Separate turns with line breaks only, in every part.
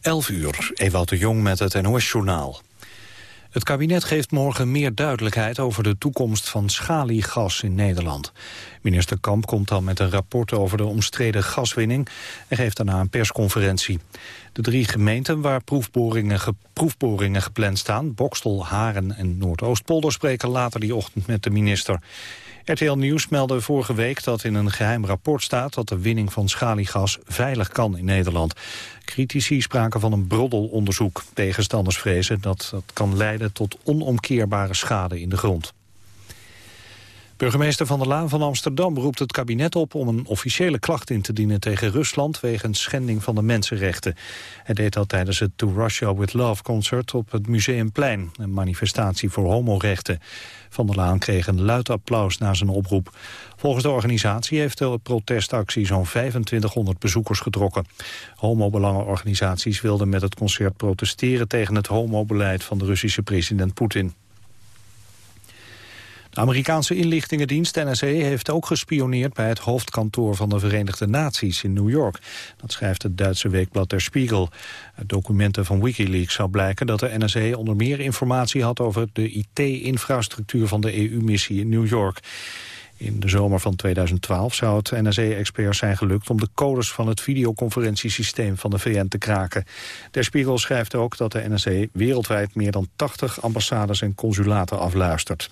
11 uur, Ewout de Jong met het NOS-journaal. Het kabinet geeft morgen meer duidelijkheid over de toekomst van schaliegas in Nederland. Minister Kamp komt dan met een rapport over de omstreden gaswinning en geeft daarna een persconferentie. De drie gemeenten waar proefboringen, proefboringen gepland staan, Bokstel, Haren en Noordoostpolder, spreken later die ochtend met de minister. RTL Nieuws meldde vorige week dat in een geheim rapport staat... dat de winning van schaliegas veilig kan in Nederland. Critici spraken van een broddelonderzoek. Tegenstanders vrezen dat dat kan leiden tot onomkeerbare schade in de grond. Burgemeester Van der Laan van Amsterdam roept het kabinet op om een officiële klacht in te dienen tegen Rusland wegens schending van de mensenrechten. Hij deed dat tijdens het To Russia With Love concert op het Museumplein, een manifestatie voor homorechten. Van der Laan kreeg een luid applaus na zijn oproep. Volgens de organisatie heeft de protestactie zo'n 2500 bezoekers getrokken. Homobelangenorganisaties wilden met het concert protesteren tegen het homobeleid van de Russische president Poetin. De Amerikaanse inlichtingendienst NSA heeft ook gespioneerd bij het hoofdkantoor van de Verenigde Naties in New York. Dat schrijft het Duitse weekblad Der Spiegel. Uit documenten van Wikileaks zou blijken dat de NSA onder meer informatie had over de IT-infrastructuur van de EU-missie in New York. In de zomer van 2012 zou het NSA-experts zijn gelukt om de codes van het videoconferentiesysteem van de VN te kraken. Der Spiegel schrijft ook dat de NSA wereldwijd meer dan 80 ambassades en consulaten afluistert.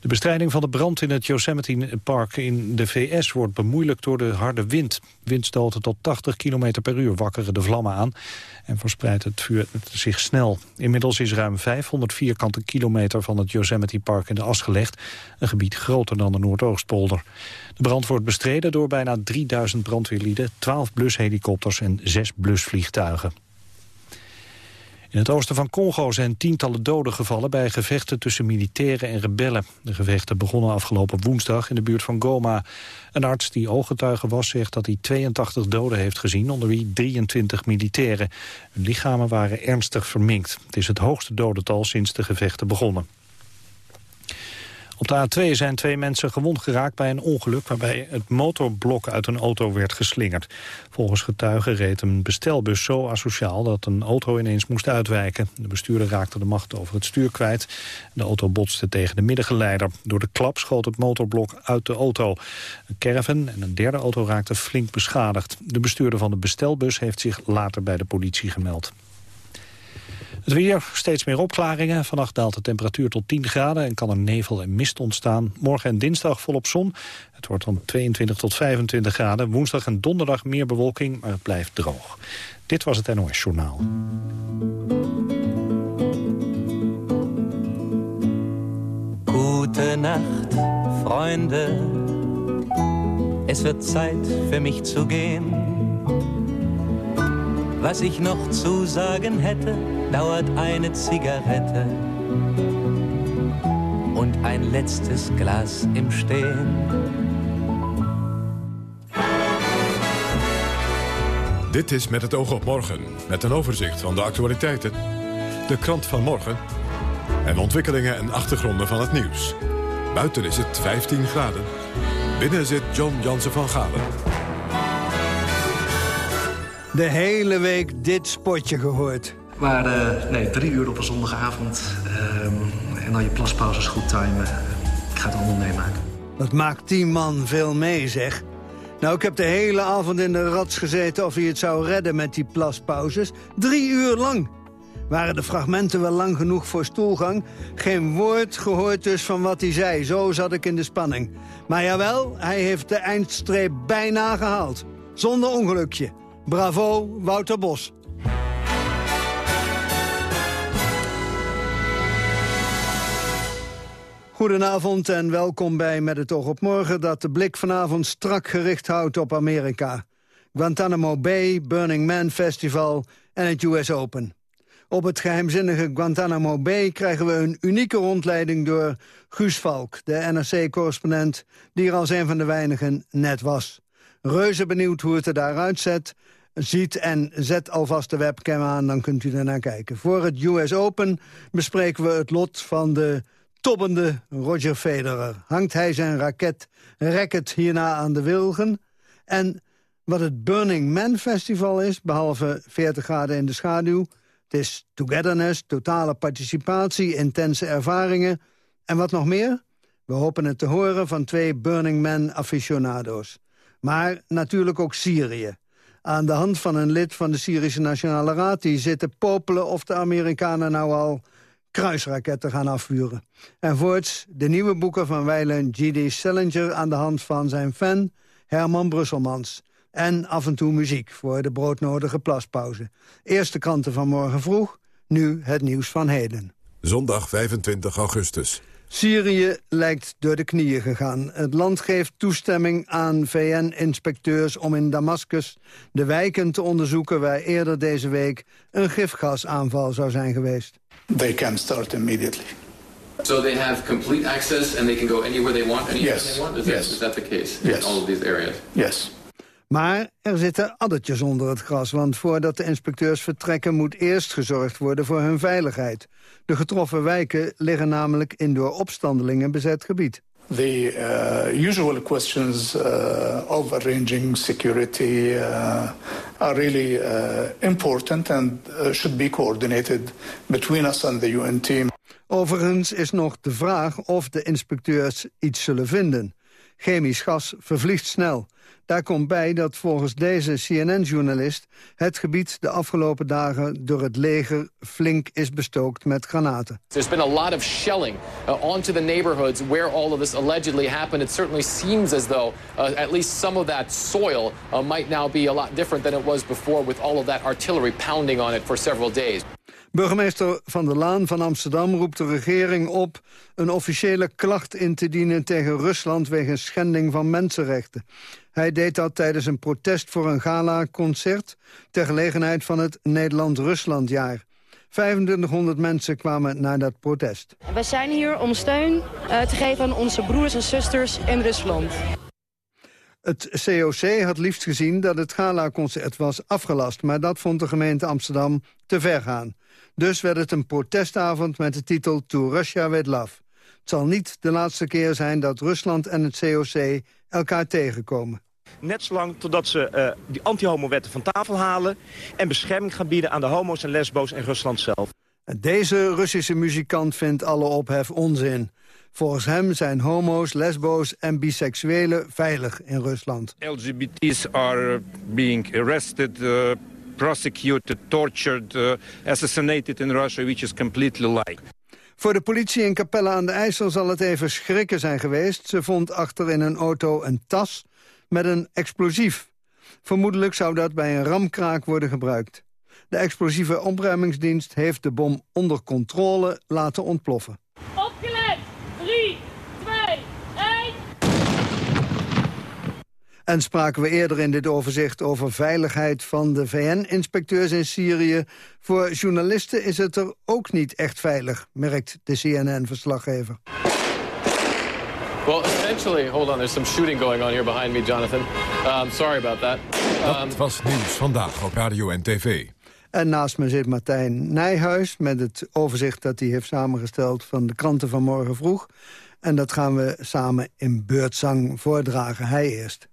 De bestrijding van de brand in het Yosemite Park in de VS wordt bemoeilijkt door de harde wind. Windstoten tot 80 km per uur wakkeren de vlammen aan en verspreidt het vuur zich snel. Inmiddels is ruim 500 vierkante kilometer van het Yosemite Park in de as gelegd. Een gebied groter dan de Noordoostpolder. De brand wordt bestreden door bijna 3000 brandweerlieden, 12 blushelikopters en 6 blusvliegtuigen. In het oosten van Congo zijn tientallen doden gevallen bij gevechten tussen militairen en rebellen. De gevechten begonnen afgelopen woensdag in de buurt van Goma. Een arts die ooggetuige was zegt dat hij 82 doden heeft gezien, onder wie 23 militairen. Hun lichamen waren ernstig verminkt. Het is het hoogste dodental sinds de gevechten begonnen. Op de A2 zijn twee mensen gewond geraakt bij een ongeluk... waarbij het motorblok uit een auto werd geslingerd. Volgens getuigen reed een bestelbus zo asociaal... dat een auto ineens moest uitwijken. De bestuurder raakte de macht over het stuur kwijt. De auto botste tegen de middengeleider. Door de klap schoot het motorblok uit de auto. Een caravan en een derde auto raakten flink beschadigd. De bestuurder van de bestelbus heeft zich later bij de politie gemeld. Het weer, steeds meer opklaringen. Vannacht daalt de temperatuur tot 10 graden en kan er nevel en mist ontstaan. Morgen en dinsdag volop zon. Het wordt dan 22 tot 25 graden. Woensdag en donderdag meer bewolking, maar het blijft droog. Dit was het NOS Journaal.
Gute Nacht, Freunde. Es wird Zeit für mich zu gehen. Was ich noch zu sagen hätte dauert eine Zigarette und ein letztes Glas im Stehen.
Dit is Met het oog op morgen, met een overzicht van de actualiteiten, de krant van morgen en ontwikkelingen en achtergronden van het nieuws. Buiten is het 15 graden. Binnen zit John Jansen van Galen.
De hele week dit spotje gehoord.
Maar uh, nee, drie uur op een zondagavond. Uh, en dan je plaspauzes goed timen. Ik ga het allemaal meemaken.
Dat maakt die man veel mee, zeg. Nou, ik heb de hele avond in de rats gezeten of hij het zou redden met die plaspauzes. Drie uur lang. Waren de fragmenten wel lang genoeg voor stoelgang? Geen woord gehoord dus van wat hij zei. Zo zat ik in de spanning. Maar jawel, hij heeft de eindstreep bijna gehaald. Zonder ongelukje. Bravo, Wouter Bos. Goedenavond en welkom bij Met het oog op morgen... dat de blik vanavond strak gericht houdt op Amerika. Guantanamo Bay, Burning Man Festival en het US Open. Op het geheimzinnige Guantanamo Bay krijgen we een unieke rondleiding door Guus Valk, de NRC-correspondent, die er als een van de weinigen net was. Reuze benieuwd hoe het er daaruit zet, ziet en zet alvast de webcam aan, dan kunt u ernaar kijken. Voor het US Open bespreken we het lot van de tobbende Roger Federer. Hangt hij zijn raket, racket hierna aan de wilgen? En Wat het Burning Man Festival is, behalve 40 graden in de schaduw... het is togetherness, totale participatie, intense ervaringen... en wat nog meer? We hopen het te horen van twee Burning Man aficionado's. Maar natuurlijk ook Syrië. Aan de hand van een lid van de Syrische Nationale Raad... die zitten popelen of de Amerikanen nou al kruisraketten gaan afvuren. En voorts de nieuwe boeken van wijlen G.D. Salinger... aan de hand van zijn fan Herman Brusselmans. En af en toe muziek voor de broodnodige plaspauze. Eerste kranten van morgen vroeg, nu het nieuws van heden.
Zondag 25 augustus.
Syrië lijkt door de knieën gegaan. Het land geeft toestemming aan VN-inspecteurs om in Damascus de wijken te onderzoeken waar eerder deze week een gifgasaanval zou zijn geweest.
They can start immediately.
So they have complete access and they can go anywhere they want, anytime
Yes.
they want? Is,
Yes.
that, is that the case
Yes.
in all of these areas?
Yes.
Maar er zitten addertjes onder het gras, want voordat de inspecteurs vertrekken... moet eerst gezorgd worden voor hun veiligheid. De getroffen wijken liggen namelijk in door opstandelingen bezet gebied.
The uh, usual questions uh, of arranging security uh, are really uh, important and should be coordinated between us and the UN team.
Overigens is nog de vraag of de inspecteurs iets zullen vinden. Chemisch gas vervliegt snel. Daar komt bij dat volgens deze CNN-journalist... het gebied de afgelopen dagen door het leger flink is bestookt met granaten.
There's been a lot of shelling uh, onto the neighborhoods where all of this allegedly happened. It certainly seems as though uh, at least some of that soil uh, might now be a lot different than it was before with all of that artillery pounding on it for several days.
Burgemeester Van der Laan van Amsterdam roept de regering op... een officiële klacht in te dienen tegen Rusland... wegens schending van mensenrechten. Hij deed dat tijdens een protest voor een gala-concert... ter gelegenheid van het Nederland-Ruslandjaar. 2500 mensen kwamen naar dat protest.
We zijn hier om steun eh, te geven aan onze broers en zusters in Rusland.
Het COC had liefst gezien dat het gala-concert was afgelast... maar dat vond de gemeente Amsterdam te ver gaan. Dus werd het een protestavond met de titel To Russia With Love. Het zal niet de laatste keer zijn dat Rusland en het COC elkaar tegenkomen.
Net zolang totdat ze uh, die anti-homo-wetten van tafel halen... en bescherming gaan bieden aan de homo's en lesbo's in Rusland zelf.
Deze Russische muzikant vindt alle ophef onzin. Volgens hem zijn homo's, lesbo's en biseksuelen veilig in Rusland.
LGBT's are being arrested, uh, prosecuted, tortured, uh, assassinated in Russia, which is completely lie.
Voor de politie in Capelle aan de IJssel zal het even schrikken zijn geweest. Ze vond achter in een auto een tas met een explosief. Vermoedelijk zou dat bij een ramkraak worden gebruikt. De explosieve opruimingsdienst heeft de bom onder controle laten ontploffen.
Opgelet! 3, 2, 1...
En spraken we eerder in dit overzicht over veiligheid van de VN-inspecteurs in Syrië. Voor journalisten is het er ook niet echt veilig, merkt de CNN-verslaggever.
Well, essentially, hold on, there's some shooting going on here behind me, Jonathan. Um, sorry about that. Um,
Dat was Nieuws Vandaag op Radio en TV.
En naast me zit Martijn Nijhuis met het overzicht dat hij heeft samengesteld van de kranten van morgen vroeg. En dat gaan we samen in beurtzang voordragen. Hij eerst.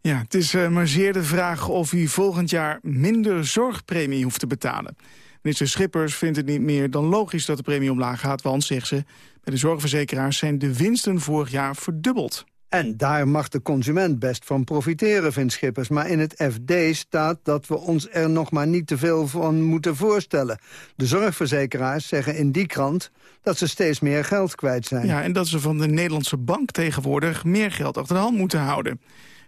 Ja, het is uh, maar zeer de vraag of u volgend jaar minder zorgpremie hoeft te betalen. Minister Schippers vindt het niet meer dan logisch dat de premie omlaag gaat... want, zegt ze, bij de zorgverzekeraars zijn de winsten vorig jaar verdubbeld.
En daar mag de consument best van profiteren, vindt Schippers. Maar in het FD staat dat we ons er nog maar niet te veel van moeten voorstellen. De zorgverzekeraars zeggen in die krant dat ze steeds meer geld kwijt zijn.
Ja, en dat ze van de Nederlandse bank tegenwoordig meer geld achter de hand moeten houden.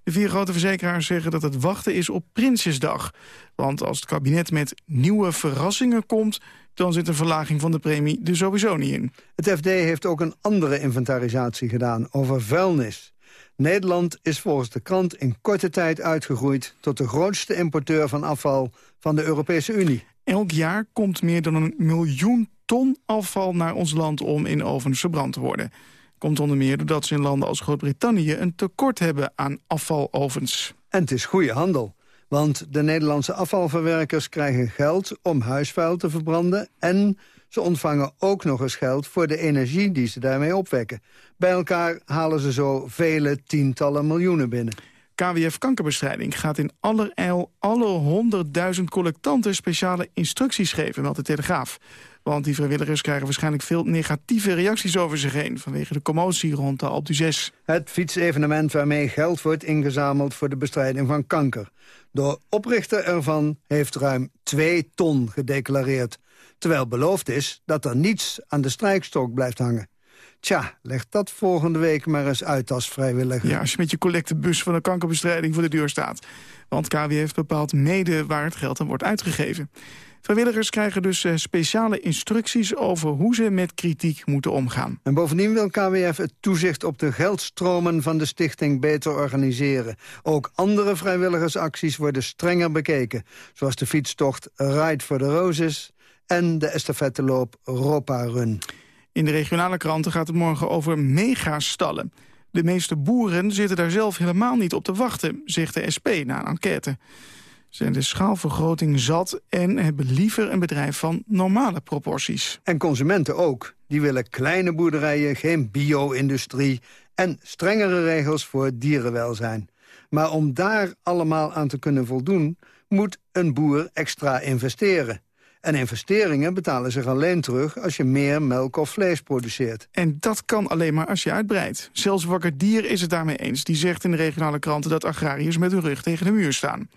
De vier grote verzekeraars zeggen dat het wachten is op Prinsjesdag. Want als het kabinet met nieuwe verrassingen komt... dan zit een verlaging van de premie er sowieso niet in.
Het FD heeft ook een andere inventarisatie gedaan over vuilnis. Nederland is volgens de krant in korte tijd uitgegroeid... tot de grootste importeur van afval van de Europese Unie.
Elk jaar komt meer dan een miljoen ton afval naar ons land... om in ovens verbrand te worden. Komt onder meer doordat ze in landen als Groot-Brittannië... een tekort hebben aan afvalovens.
En het is goede handel. Want de Nederlandse afvalverwerkers krijgen geld om huisvuil te verbranden... en ze ontvangen ook nog eens geld voor de energie die ze daarmee opwekken. Bij elkaar halen ze zo vele tientallen miljoenen binnen.
KWF Kankerbestrijding gaat in allerijl alle honderdduizend collectanten speciale instructies geven, meldt de Telegraaf. Want die vrijwilligers krijgen waarschijnlijk veel negatieve reacties over zich heen... vanwege de commotie rond de Alpe 6.
Het fietsevenement waarmee geld wordt ingezameld voor de bestrijding van kanker. De oprichter ervan heeft ruim 2 ton gedeclareerd. Terwijl beloofd is dat er niets aan de strijkstok blijft hangen. Tja, leg dat volgende week maar eens uit als vrijwilliger.
Ja, als je met je collectebus van de kankerbestrijding voor de deur staat. Want KWF bepaalt mede waar het geld aan wordt uitgegeven. Vrijwilligers krijgen dus eh, speciale instructies over hoe ze met kritiek moeten omgaan.
En bovendien wil KWF het toezicht op de geldstromen van de stichting beter organiseren. Ook andere vrijwilligersacties worden strenger bekeken. Zoals de fietstocht Ride for the Roses en de estafetteloop Ropa Run.
In de regionale kranten gaat het morgen over megastallen. De meeste boeren zitten daar zelf helemaal niet op te wachten, zegt de SP na een enquête zijn de schaalvergroting zat en hebben liever een bedrijf van normale proporties.
En consumenten ook. Die willen kleine boerderijen, geen bio-industrie en strengere regels voor dierenwelzijn. Maar om daar allemaal aan te kunnen voldoen, moet een boer extra investeren. En investeringen betalen zich alleen terug als je meer melk of vlees produceert.
En dat kan alleen maar als je uitbreidt. Zelfs Wakker Dier is het daarmee eens. Die zegt in de regionale kranten dat agrariërs met hun rug tegen de muur staan.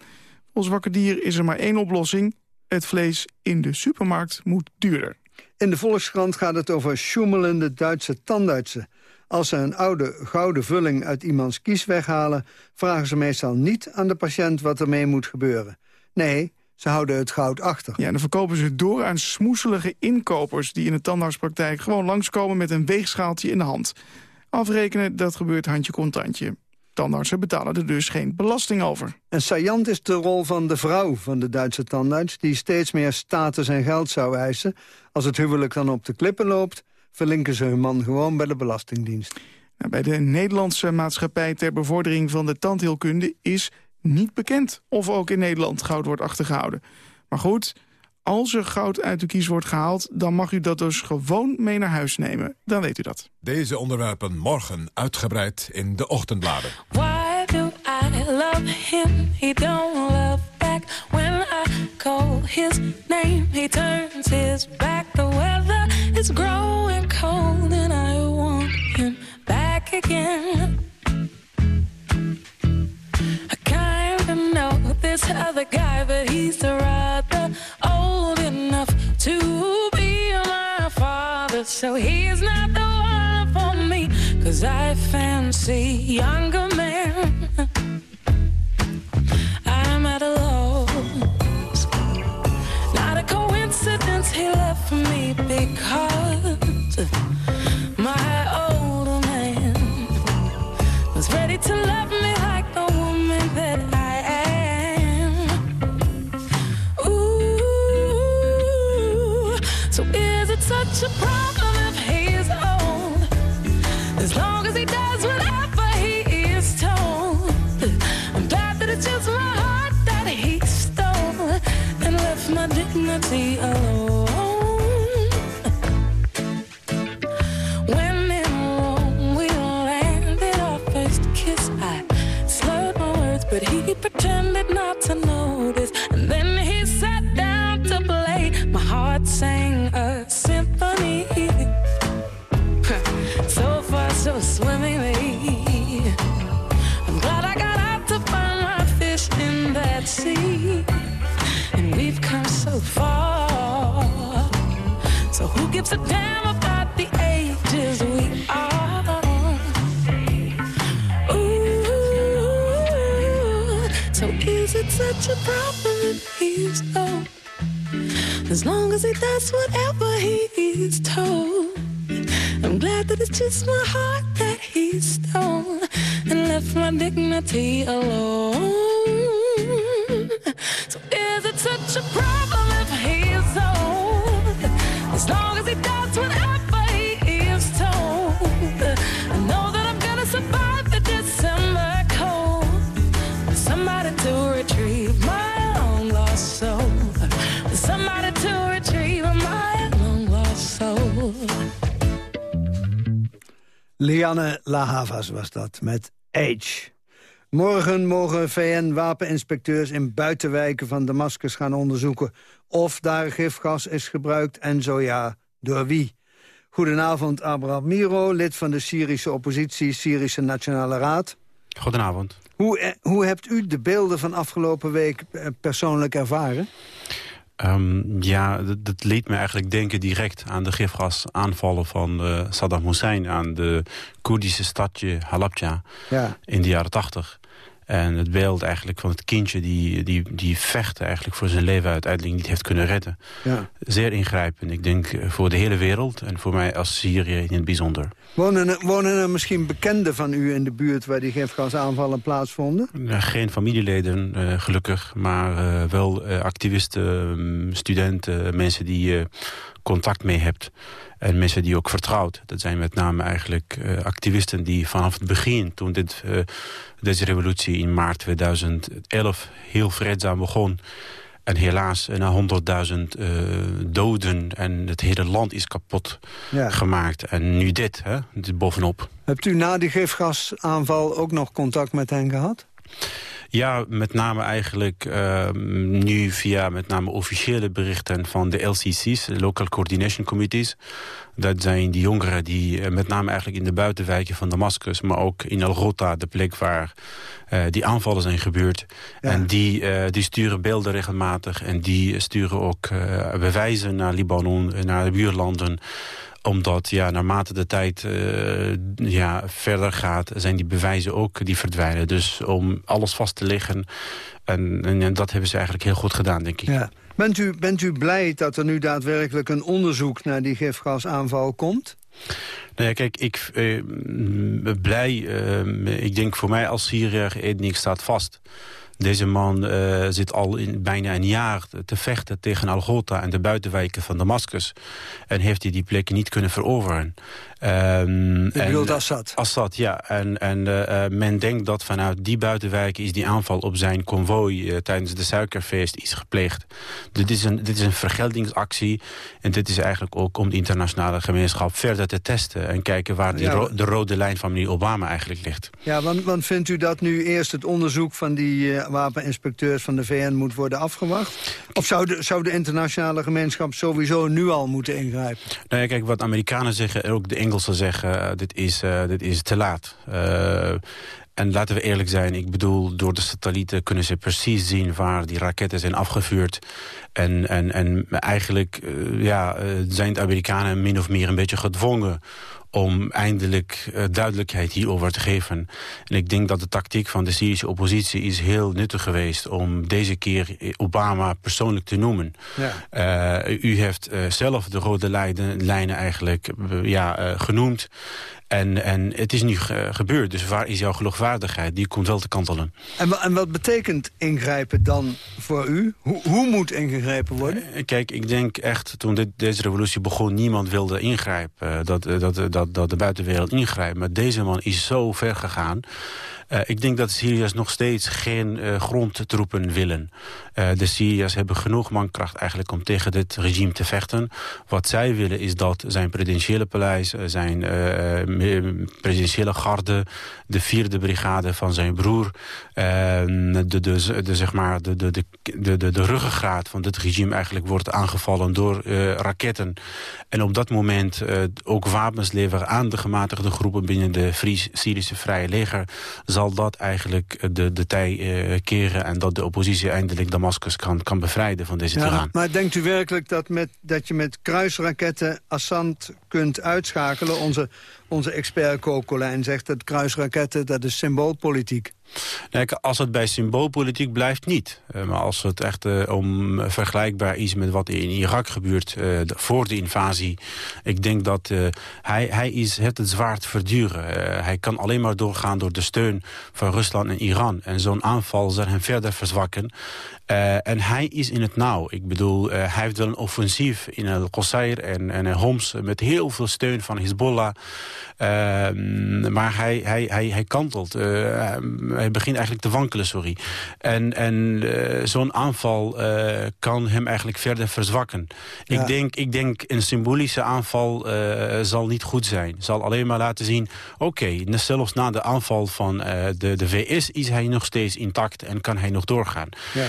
Volgens Wakker Dier is er maar één oplossing. Het vlees in de supermarkt moet duurder.
In de Volkskrant gaat het over sjoemelende Duitse tandartsen. Als ze een oude gouden vulling uit iemands kies weghalen... vragen ze meestal niet aan de patiënt wat ermee moet gebeuren. Nee, ze houden het goud achter.
Ja, dan verkopen ze door aan smoeselige inkopers... die in de tandartspraktijk gewoon langskomen met een weegschaaltje in de hand. Afrekenen, dat gebeurt handje contantje. Tandartsen betalen er dus geen belasting over.
En saillant is de rol van de vrouw van de Duitse tandarts... die steeds meer status en geld zou eisen. Als het huwelijk dan op de klippen loopt... verlinken ze hun man gewoon bij de Belastingdienst.
Nou, bij de Nederlandse maatschappij ter bevordering van de tandheelkunde... is niet bekend of ook in Nederland goud wordt achtergehouden. Maar goed, als er goud uit de kies wordt gehaald... dan mag u dat dus gewoon mee naar huis nemen. Dan weet u dat.
Deze onderwerpen morgen uitgebreid in de ochtendbladen.
Why do I love him? He don't love back. When I call his name, he turns his back. The weather is growing cold and I want him back again. This other guy, but he's rather old enough to be my father. So he's not the one for me, cause I fancy younger men. I'm at a loss. Not a coincidence he left me because my older is problem he's? As long as he does whatever he is told. I'm glad that it's just my heart that he stole and left my dignity alone.
Lianne La Havas was dat, met Age. Morgen mogen VN-wapeninspecteurs in buitenwijken van Damascus gaan onderzoeken... of daar gifgas is gebruikt en zo ja, door wie. Goedenavond, Abraham Miro, lid van de Syrische oppositie Syrische Nationale Raad.
Goedenavond.
Hoe, eh, hoe hebt u de beelden van afgelopen week eh, persoonlijk ervaren?
Um, ja, dat, dat liet me eigenlijk denken direct aan de gifgasaanvallen van uh, Saddam Hussein... aan de Koerdische stadje Halabja
ja.
in de jaren tachtig. En het beeld eigenlijk van het kindje die, die, die vecht eigenlijk voor zijn leven uiteindelijk niet heeft kunnen redden.
Ja.
Zeer ingrijpend. Ik denk voor de hele wereld en voor mij als Syrië in het bijzonder.
Wonen er, wonen er misschien bekenden van u in de buurt waar die gifgasaanvallen plaatsvonden?
Geen familieleden, uh, gelukkig. Maar uh, wel uh, activisten, studenten, mensen die je contact mee hebt. En mensen die ook vertrouwt. Dat zijn met name eigenlijk uh, activisten die vanaf het begin... toen dit, uh, deze revolutie in maart 2011 heel vreedzaam begon... en helaas na 100.000 uh, doden en het hele land is kapot
ja.
gemaakt. En nu dit, hè, dit bovenop.
Hebt u na die gifgasaanval ook nog contact met hen gehad?
Ja, met name eigenlijk uh, nu via met name officiële berichten van de LCC's, Local Coordination Committees. Dat zijn die jongeren die uh, met name eigenlijk in de buitenwijken van Damascus, maar ook in Al-Ghouta, de plek waar uh, die aanvallen zijn gebeurd.
Ja.
En die, die sturen beelden regelmatig en die sturen ook bewijzen naar Libanon, naar de buurlanden omdat ja, naarmate de tijd uh, ja, verder gaat... zijn die bewijzen ook die verdwijnen. Dus om alles vast te leggen... En, en, en dat hebben ze eigenlijk heel goed gedaan, denk ik.
Ja. Bent, u, bent u blij dat er nu daadwerkelijk een onderzoek... naar die gifgasaanval komt?
Nou ja, kijk, ik uh, blij... Uh, ik denk voor mij als Syriër, één staat vast... Deze man uh, zit al in bijna een jaar te vechten tegen Al-Ghouta en de buitenwijken van Damascus. En heeft hij die plek niet kunnen veroveren.
Um, bedoelt Assad?
Assad, ja. En, en uh, men denkt dat vanuit die buitenwijken is die aanval op zijn konvooi uh, tijdens de suikerfeest is gepleegd. Dit is, een, dit is een vergeldingsactie. En dit is eigenlijk ook om de internationale gemeenschap verder te testen. En kijken waar
Ja,
ro de rode lijn van meneer Obama eigenlijk ligt.
Ja, want, want vindt u dat nu eerst het onderzoek van die eh, wapeninspecteurs van de VN moet worden afgewacht? Of zou de, zou de internationale gemeenschap sowieso nu al moeten ingrijpen?
Nou ja, kijk, wat Amerikanen zeggen en ook de Engelsen zeggen... eh, dit, is, eh, dit is te laat. En laten we eerlijk zijn, ik bedoel, door de satellieten kunnen ze precies zien waar die raketten zijn afgevuurd. En, en, en eigenlijk eh, ja, eh, zijn de Amerikanen min of meer een beetje gedwongen om eindelijk eh, duidelijkheid hierover te geven. En ik denk dat de tactiek van de Syrische oppositie is heel nuttig geweest... om deze keer eh, Obama persoonlijk te noemen.
Ja.
Uh, u heeft uh, zelf de rode lijnen, lijnen eigenlijk ja, genoemd. En, en het is nu ge gebeurd. Dus waar is jouw geloofwaardigheid? Die komt wel te kantelen.
En, en wat betekent ingrijpen dan voor u? Hoe, hoe moet ingegrepen worden?
Eh, Kijk, ik denk echt, toen dit, deze revolutie begon... niemand wilde ingrijpen, dat, uh, dat, dat, de buitenwereld ingrijpt. Maar deze man is zo ver gegaan... Uh, ik denk dat de Syriërs nog steeds geen uh, grondtroepen willen. Uh, de Syriërs hebben genoeg mankracht eigenlijk om tegen dit regime te vechten. Wat zij willen is dat zijn presidentiële paleis, zijn presidentiële garde, de vierde brigade van zijn broer, de, de, zeg maar, de, de, de, de ruggengraat van dit regime eigenlijk wordt aangevallen door raketten. En op dat moment ook wapens leveren aan de gematigde groepen binnen de Fries Syrische Vrije Leger zal dat eigenlijk de, de tij uh, keren... en dat de oppositie eindelijk Damascus kan, kan bevrijden van deze
Ja,
tiran.
maar denkt u werkelijk dat, met, dat je met kruisraketten Assad kunt uitschakelen? Onze, onze expert Kokolijn zegt dat kruisraketten dat is symboolpolitiek.
Kijk, als het bij symboolpolitiek blijft, niet. Uh, maar als het echt uh, om vergelijkbaar is met wat in Irak gebeurt de, voor de invasie. Ik denk dat hij, hij is, het zwaar te verduren. hij kan alleen maar doorgaan door de steun van Rusland en Iran. En zo'n aanval zal hem verder verzwakken. Uh, en hij is in het nauw. Ik bedoel, uh, hij heeft wel een offensief in El Qusayr en, en Homs... met heel veel steun van Hezbollah. Uh, maar hij, hij, hij, hij kantelt. hij begint eigenlijk te wankelen, sorry. En, en eh, zo'n aanval eh, kan hem eigenlijk verder verzwakken.
Ja.
Ik, denk, ik denk een symbolische aanval eh, zal niet goed zijn. Zal alleen maar laten zien, oké, zelfs na de aanval van eh, de, de VS... is hij nog steeds intact en kan hij nog doorgaan.
Ja.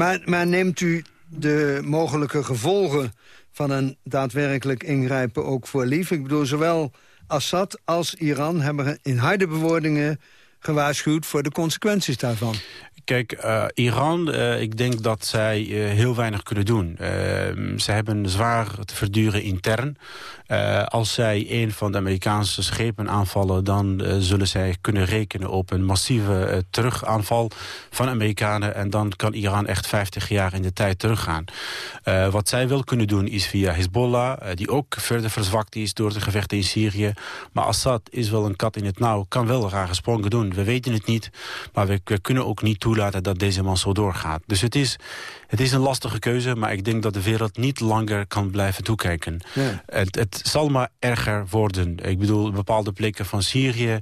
Maar, neemt u de mogelijke gevolgen van een daadwerkelijk ingrijpen ook voor lief? Ik bedoel, zowel Assad als Iran hebben in harde bewoordingen gewaarschuwd voor de consequenties daarvan.
Kijk, eh, Iran, eh, ik denk dat zij eh, heel weinig kunnen doen. Ze hebben zwaar te verduren intern. Als zij een van de Amerikaanse schepen aanvallen... dan zullen zij kunnen rekenen op een massieve terugaanval van Amerikanen... en dan kan Iran echt 50 jaar in de tijd teruggaan. wat zij wel kunnen doen is via Hezbollah... die ook verder verzwakt is door de gevechten in Syrië. Maar Assad is wel een kat in het nauw, kan wel rare sprongen doen. We weten het niet, maar we, we kunnen ook niet toelaten... dat deze man zo doorgaat. Dus het is... Het is een lastige keuze, maar ik denk dat de wereld niet langer kan blijven toekijken.
Ja.
Het, het zal maar erger worden. Ik bedoel, bepaalde plekken van Syrië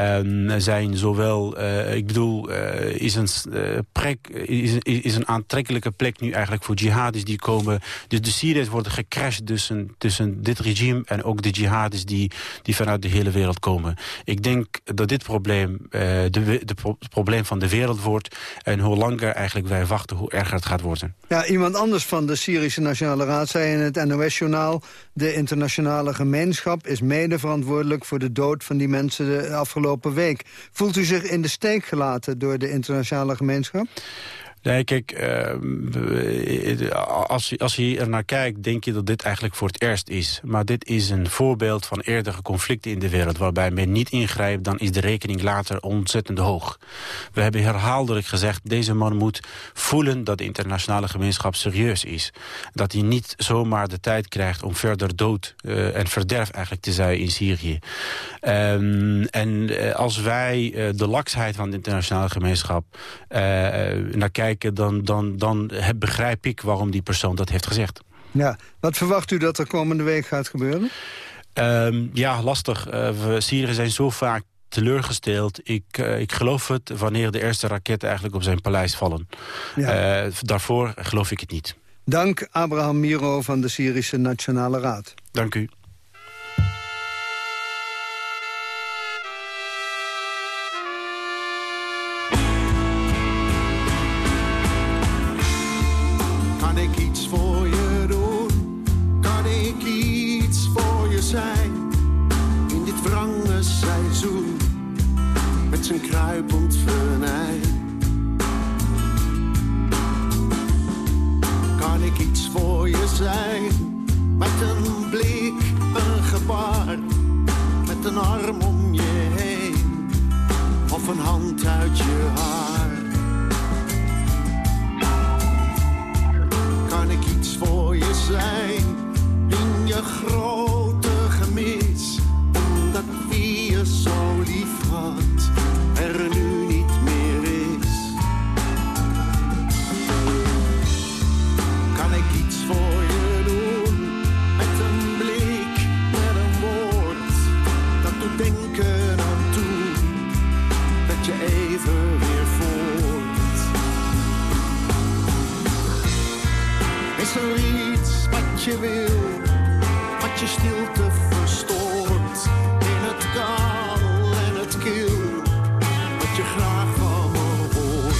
um, zijn zowel... Uh, ik bedoel, uh, is, een, uh, prek, is, is, een aantrekkelijke plek nu eigenlijk voor jihadis die komen. Dus de Syriërs worden gecrashed tussen, tussen dit regime en ook de jihadis die, die vanuit de hele wereld komen. Ik denk dat dit probleem de, de pro probleem van de wereld wordt. En hoe langer eigenlijk wij wachten, hoe erger het gaat worden.
Ja, iemand anders van de Syrische Nationale Raad zei in het NOS-journaal... de internationale gemeenschap is mede verantwoordelijk voor de dood van die mensen de afgelopen week. Voelt u zich in de steek gelaten door de internationale gemeenschap?
Nee, kijk, als, als je er naar kijkt, denk je dat dit eigenlijk voor het eerst is. Maar dit is een voorbeeld van eerdere conflicten in de wereld... waarbij men niet ingrijpt, dan is de rekening later ontzettend hoog. We hebben herhaaldelijk gezegd, deze man moet voelen... dat de internationale gemeenschap serieus is. Dat hij niet zomaar de tijd krijgt om verder dood uh, en verderf eigenlijk te zijn in Syrië. Um, en uh, als wij de laksheid van de internationale gemeenschap naar kijken dan, dan, dan begrijp ik waarom die persoon dat heeft gezegd.
Ja, wat verwacht u dat er komende week gaat gebeuren?
Um, ja, lastig. Uh, we Syrië zijn zo vaak teleurgesteld. Ik, uh, ik geloof het wanneer de eerste raketten eigenlijk op zijn paleis vallen. Ja. Uh, daarvoor geloof ik het niet.
Dank Abraham Miro van de Syrische Nationale Raad.
Dank u.
zijn kruipend venijn. Je? Wat je stilte verstoort? In het kaal en het kil je graag van me hoort.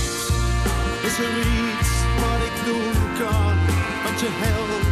Is er iets wat ik doen kan, wat je helpt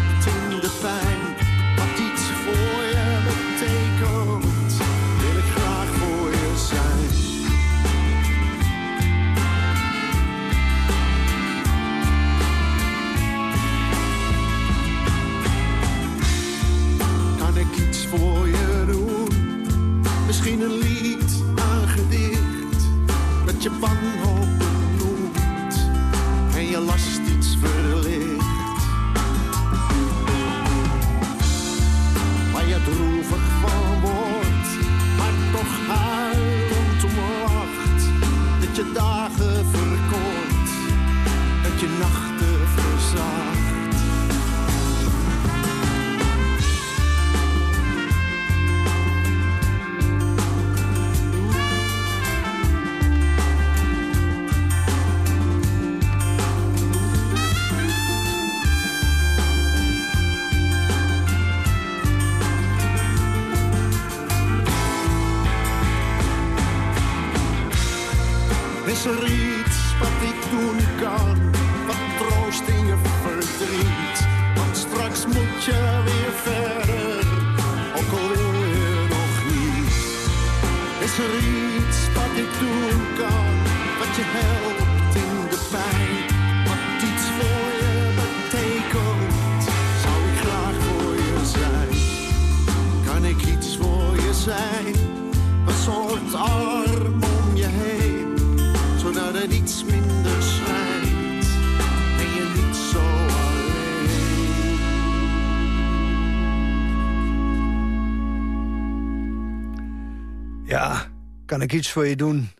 iets voor je doen?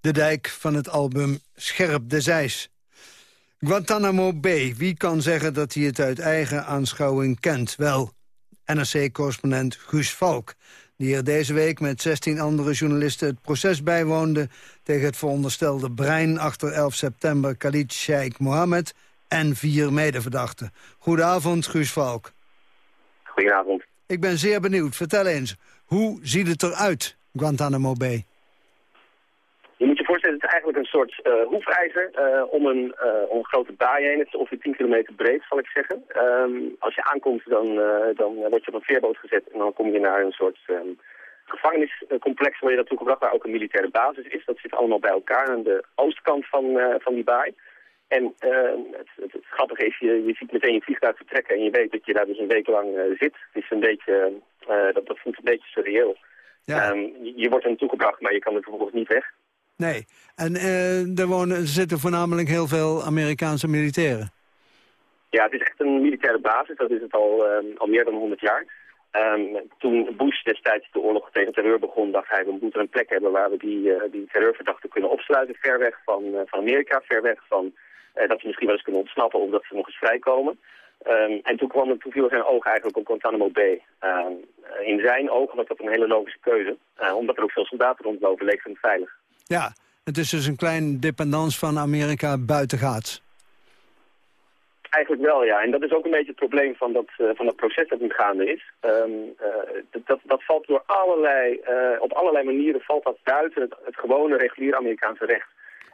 De
dijk van het album Scherp de Zeis. Guantanamo Bay, wie kan zeggen dat hij het uit eigen aanschouwing kent? Wel, NRC-correspondent Guus Valk, die er deze week met 16 andere journalisten het proces bijwoonde... tegen het veronderstelde brein achter 11 september Khalid Sheikh Mohammed en vier medeverdachten. Goedenavond, Guus Valk.
Goedenavond.
Ik ben zeer benieuwd. Vertel eens, hoe ziet het eruit, Guantanamo Bay?
Het is eigenlijk een soort eh, hoefijzer eh, om, een, eh, om een grote baai heen. Het is ongeveer 10 kilometer breed, zal ik zeggen. Ehm, als je aankomt, dan, dan word je op een veerboot gezet en dan kom je naar een soort ehm, gevangeniscomplex waar je naartoe gebracht, waar ook een militaire basis is. Dat zit allemaal bij elkaar aan de oostkant van, van die baai. En ehm, het, het, het grappige is, je, je ziet meteen je vliegtuig vertrekken en je weet dat je daar dus een week lang zit. Het is een beetje, dat, dat voelt een beetje surreëel. Ehm, je, je wordt er naartoe gebracht, maar je kan er vervolgens niet weg.
Nee, en eh, er, wonen, zitten voornamelijk heel veel Amerikaanse militairen.
Ja, het is echt een militaire basis. Dat is het al, ehm, al meer dan 100 jaar. Ehm, toen Bush destijds de oorlog tegen terreur begon, dacht hij, we moeten een plek hebben waar we die, eh, die terreurverdachten kunnen opsluiten. Ver weg van, eh, van Amerika, ver weg van dat ze misschien wel eens kunnen ontsnappen of dat ze nog eens vrijkomen. Ehm, en toen, kwam, toen viel zijn oog eigenlijk op Guantanamo Bay. In zijn ogen was dat een hele logische keuze. omdat er ook veel soldaten rondlopen, leek het veilig.
Ja, het is dus een klein dependance van Amerika buitengaats.
Eigenlijk wel, ja. En dat is ook een beetje het probleem van dat, eh, van dat proces dat nu gaande is. Ehm, eh, dat- dat, valt door allerlei, eh, op allerlei manieren valt dat buiten het, gewone reguliere Amerikaanse recht.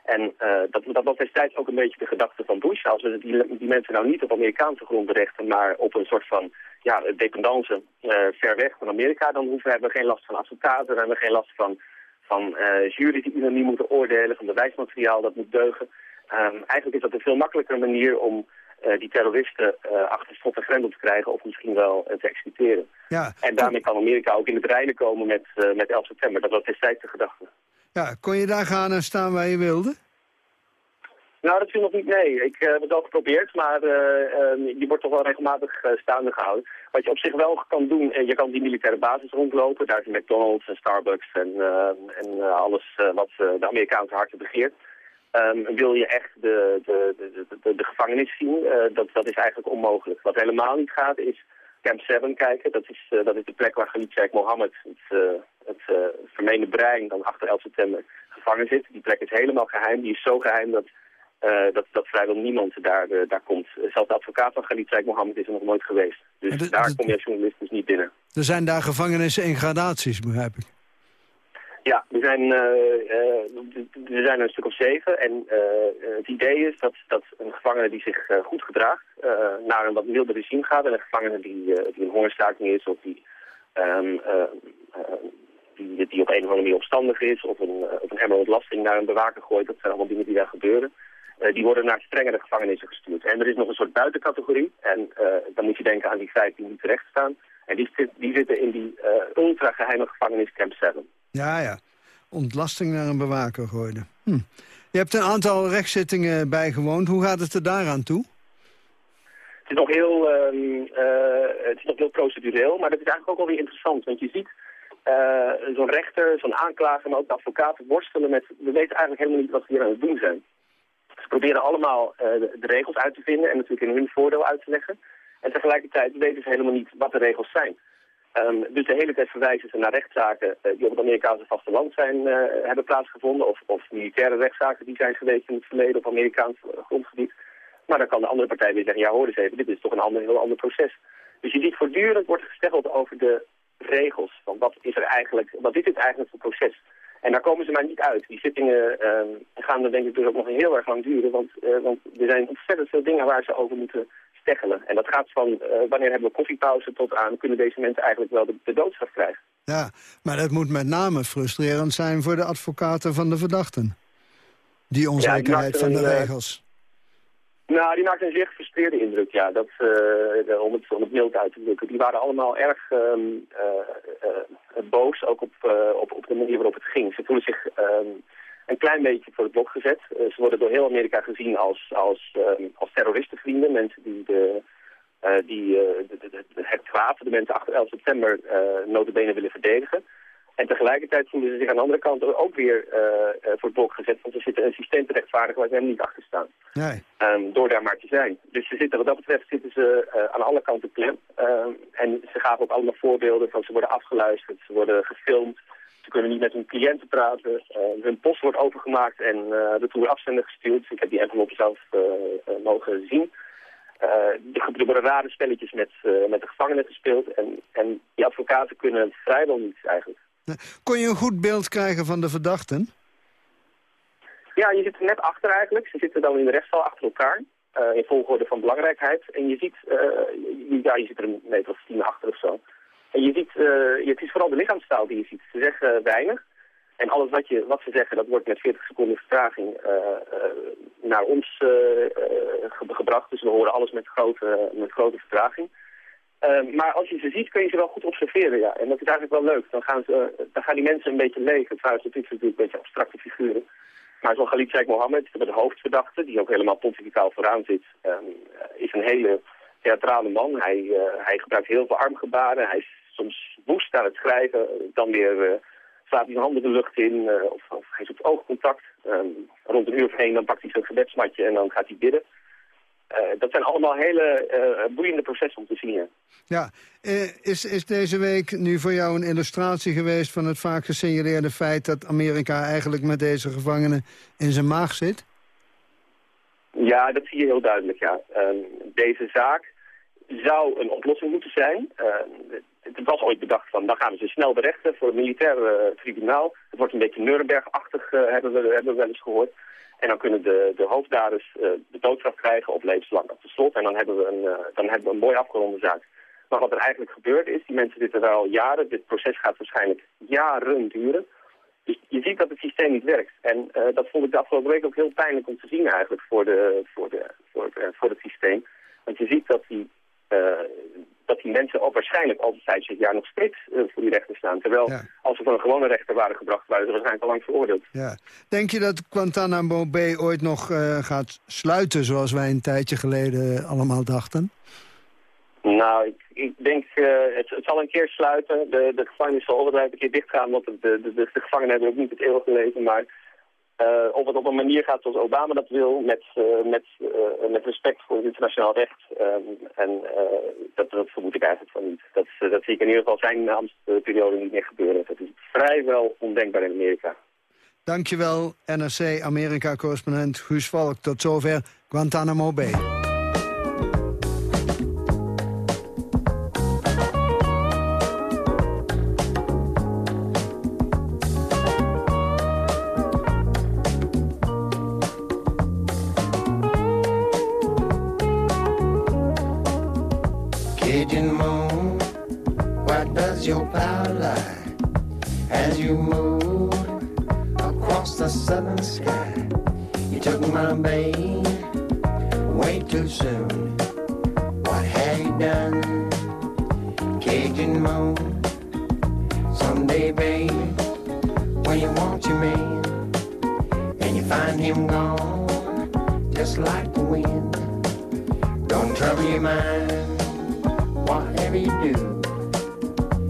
En dat, dat was destijds ook een beetje de gedachte van Bush. Als we die, mensen nou niet op Amerikaanse grond berechten, maar op een soort van ja, dependance ver weg van Amerika, dan hoeven we hebben we geen last van advocaten, hebben we geen last van, van eh juries die unaniem moeten oordelen, van bewijsmateriaal dat moet deugen. Ehm, eigenlijk is dat een veel makkelijker manier om eh, die terroristen eh, achter slot en grendel te krijgen of misschien wel te executeren.
Ja,
En daarmee kan Amerika ook in het reinen komen met, met 11 september. Dat was destijds de gedachte.
ja, kon je daar gaan en staan waar je wilde?
Nou, dat viel nog niet mee. Ik eh, heb het al geprobeerd, maar eh, eh, je wordt toch wel regelmatig eh, staande gehouden. Wat je op zich wel kan doen, je kan die militaire basis rondlopen. Daar is McDonald's en Starbucks en, en alles wat de Amerikaanse harten begeert. Ehm, wil je echt de, de, de, de, gevangenis zien, dat, dat is eigenlijk onmogelijk. Wat helemaal niet gaat is Camp 7 kijken. Dat is, dat is de plek waar Khalid Sheikh Mohammed, het, eh, het vermeende brein, dan achter 11 september gevangen zit. Die plek is helemaal geheim. Die is zo geheim dat, eh, dat, dat vrijwel niemand daar, eh, daar komt. Zelfs de advocaat van Khalid Sheikh Mohammed is er nog nooit geweest. Dus daar kom je als journalist dus niet binnen.
Er zijn daar gevangenissen in gradaties, begrijp ik.
Ja, er zijn, eh, er zijn een stuk of zeven. En het idee is dat, dat een gevangene die zich goed gedraagt... naar een wat milder regime gaat. En een gevangene die, die een hongerstaking is... of die, ehm, eh, eh, die, die op een of andere manier opstandig is... of een, of een emmer ontlasting naar een bewaker gooit. Dat zijn allemaal dingen die daar gebeuren. Eh, die worden naar strengere gevangenissen gestuurd. En er is nog een soort buitencategorie. En eh, dan moet je denken aan die vijf die niet terecht staan. En die, zit- die zitten in die eh ultra geheime gevangenis Camp 7.
Ja, ja. Ontlasting naar een bewaker gooiden. Hm. Je hebt een aantal rechtszittingen bijgewoond. Hoe gaat het er daaraan toe?
Het is nog heel, ehm, eh, het is nog heel procedureel, maar dat is eigenlijk ook wel weer interessant. Want je ziet zo'n rechter, zo'n aanklager, maar ook de advocaten worstelen met... We weten eigenlijk helemaal niet wat ze hier aan het doen zijn. Proberen allemaal eh, de, de regels uit te vinden en natuurlijk in hun voordeel uit te leggen. En tegelijkertijd weten ze helemaal niet wat de regels zijn. Ehm, dus de hele tijd verwijzen ze naar rechtszaken eh, die op het Amerikaanse vasteland zijn, eh, hebben plaatsgevonden. Of, of militaire rechtszaken die zijn geweest in het verleden op Amerikaans grondgebied. Maar dan kan de andere partij weer zeggen, ja hoor eens even, dit is toch een ander, heel ander proces. Dus je ziet voortdurend wordt gesteggeld over de regels. Van wat is er eigenlijk, wat is dit eigenlijk voor proces? En daar komen ze maar niet uit. Die zittingen ehm, gaan er denk ik dus ook nog heel erg lang duren. Want, eh, want er zijn ontzettend veel dingen waar ze over moeten steggelen. En dat gaat van eh, wanneer hebben we koffiepauze tot aan kunnen deze mensen eigenlijk wel de, de doodstraf krijgen.
Ja, maar dat moet met name frustrerend zijn voor de advocaten van de verdachten. Die onzekerheid van de
eh,
regels.
Nou, die maakten een zeer gefrustreerde indruk, ja. Dat, eh, om, het, om het mild uit te drukken. Die waren allemaal erg ehm, eh, eh, boos, ook op, eh, op, op de manier waarop het ging. Ze voelen zich ehm, een klein beetje voor het blok gezet. Eh, ze worden door heel Amerika gezien als, als, ehm, als terroristenvrienden. Mensen die, de, eh, die eh, de- het kwaad, de mensen achter 11 september, uh, notabene willen verdedigen. En tegelijkertijd voelen ze zich aan de andere kant ook weer eh, eh, voor het blok gezet. Want er zit een systeem te rechtvaardigen waar ze helemaal niet achter staan.
Nee.
Ehm, door daar maar te zijn. Dus ze zitten, wat dat betreft zitten ze eh, aan alle kanten klem. Ehm, en ze gaven ook allemaal voorbeelden van ze worden afgeluisterd, ze worden gefilmd. Ze kunnen niet met hun cliënten praten. Eh, hun post wordt opengemaakt en de toer afzender gestuurd. Ik heb die enveloppen zelf mogen zien. Eh, er worden rare spelletjes met, eh, met de gevangenen gespeeld. En, en die advocaten kunnen vrijwel niets eigenlijk.
Kon je een goed beeld krijgen van de verdachten?
Ja, je zit er net achter eigenlijk. Ze zitten dan in de rechtszaal achter elkaar. eh, in volgorde van belangrijkheid. En je ziet, eh, ja, je zit er een meter of tien achter of zo. En je ziet, eh, het is vooral de lichaamstaal die je ziet. Ze zeggen weinig. En alles wat, je, wat ze zeggen, dat wordt met 40 seconden vertraging naar ons ge- gebracht. Dus we horen alles met grote, met grote vertraging. Eh, maar als je ze ziet, kun je ze wel goed observeren, ja. En dat is eigenlijk wel leuk. Dan gaan, ze, dan gaan die mensen een beetje leven. Trouwens, dat is natuurlijk een beetje abstracte figuren. Maar zo'n Khalid Sheikh Mohammed, de hoofdverdachte, die ook helemaal pontificaal vooraan zit, ehm, is een hele theatrale man. Hij, eh, hij gebruikt heel veel armgebaren. Hij is soms woest aan het schrijven. Dan weer eh, slaat hij zijn handen de lucht in. eh, of, of hij zoekt oogcontact. Ehm, rond een uur of heen dan pakt hij zijn gebedsmatje en dan gaat hij bidden. Eh, dat zijn allemaal hele eh, boeiende processen om te zien. ja.
Ja, eh, is, is deze week nu voor jou een illustratie geweest van het vaak gesignaleerde feit dat Amerika eigenlijk met deze gevangenen in zijn maag zit?
Ja, dat zie je heel duidelijk, ja. Ehm, deze zaak zou een oplossing moeten zijn. Ehm, het was ooit bedacht van, dan gaan we ze snel berechten voor een militair tribunaal. Het wordt een beetje Nuremberg-achtig, hebben, we, hebben we wel eens gehoord. En dan kunnen de, de hoofddaders eh, de doodstraf krijgen of levenslang op de slot. En dan hebben, we een, eh, dan hebben we een mooi afgeronde zaak. Maar wat er eigenlijk gebeurd is, die mensen zitten er al jaren. Dit proces gaat waarschijnlijk jaren duren. Dus je ziet dat het systeem niet werkt. En eh, dat vond ik de afgelopen week ook heel pijnlijk om te zien eigenlijk voor, de, voor, de, voor, voor het systeem. Want je ziet dat die, dat die mensen ook waarschijnlijk over 50 jaar nog steeds eh, voor die rechter staan. Terwijl als ze voor een gewone rechter waren gebracht, waren ze waarschijnlijk al lang veroordeeld.
Ja. Denk je dat Guantanamo Bay ooit nog eh, gaat sluiten zoals wij een tijdje geleden allemaal dachten?
Nou, ik, ik denk, eh, het, het zal een keer sluiten. De, de gevangenis zal ongetwijfeld een keer dichtgaan, want de, de, de, de gevangenen hebben ook niet het eeuwige leven. Maar eh, of het op een manier gaat zoals Obama dat wil, met, eh, met, eh, met respect voor het internationaal recht. ehm, en eh, dat, dat vermoed ik eigenlijk van niet. Dat, eh, dat zie ik in ieder geval zijn ambtsperiode niet meer gebeuren. Dat is vrijwel ondenkbaar in Amerika.
Dankjewel, NRC Amerika-correspondent Guus Valk. Tot zover Guantanamo Bay.
Cajun moon, what does your power lie as you move across the southern sky? You took my babe way too soon. What have you done, Cajun moon? Someday, babe, when you want your man and you find him gone, just like the wind. Don't trouble your mind whatever you.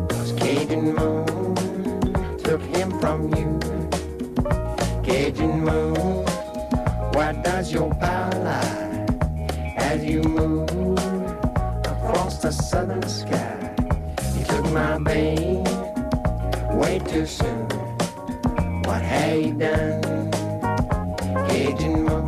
Cause Cajun Moon took him from you. Cajun Moon, why does your power lie as you move across the southern sky? You took my babe way too soon. What have you done, Cajun Moon?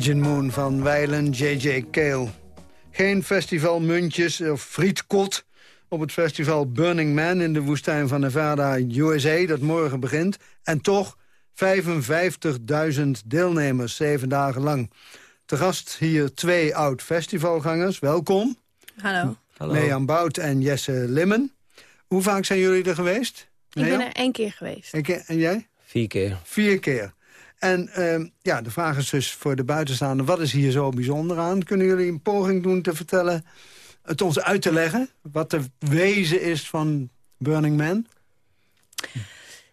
Cajun Moon
van Weilen J.J. Kale. Geen festival muntjes of frietkot op het festival Burning Man in de woestijn van Nevada, USA, dat morgen begint. En toch 55.000 deelnemers, zeven dagen lang. Te gast hier twee oud-festivalgangers. Welkom.
Hallo.
Mirjam Bout en Jesse Limmen. Hoe vaak zijn jullie er geweest?
Ik ben er één keer geweest.
Keer. En jij?
Vier keer.
Vier keer. En ehm, ja, de vraag is dus voor de buitenstaande... wat is hier zo bijzonder aan? Kunnen jullie een poging doen te vertellen... het ons uit te leggen? Wat de wezen is van Burning Man?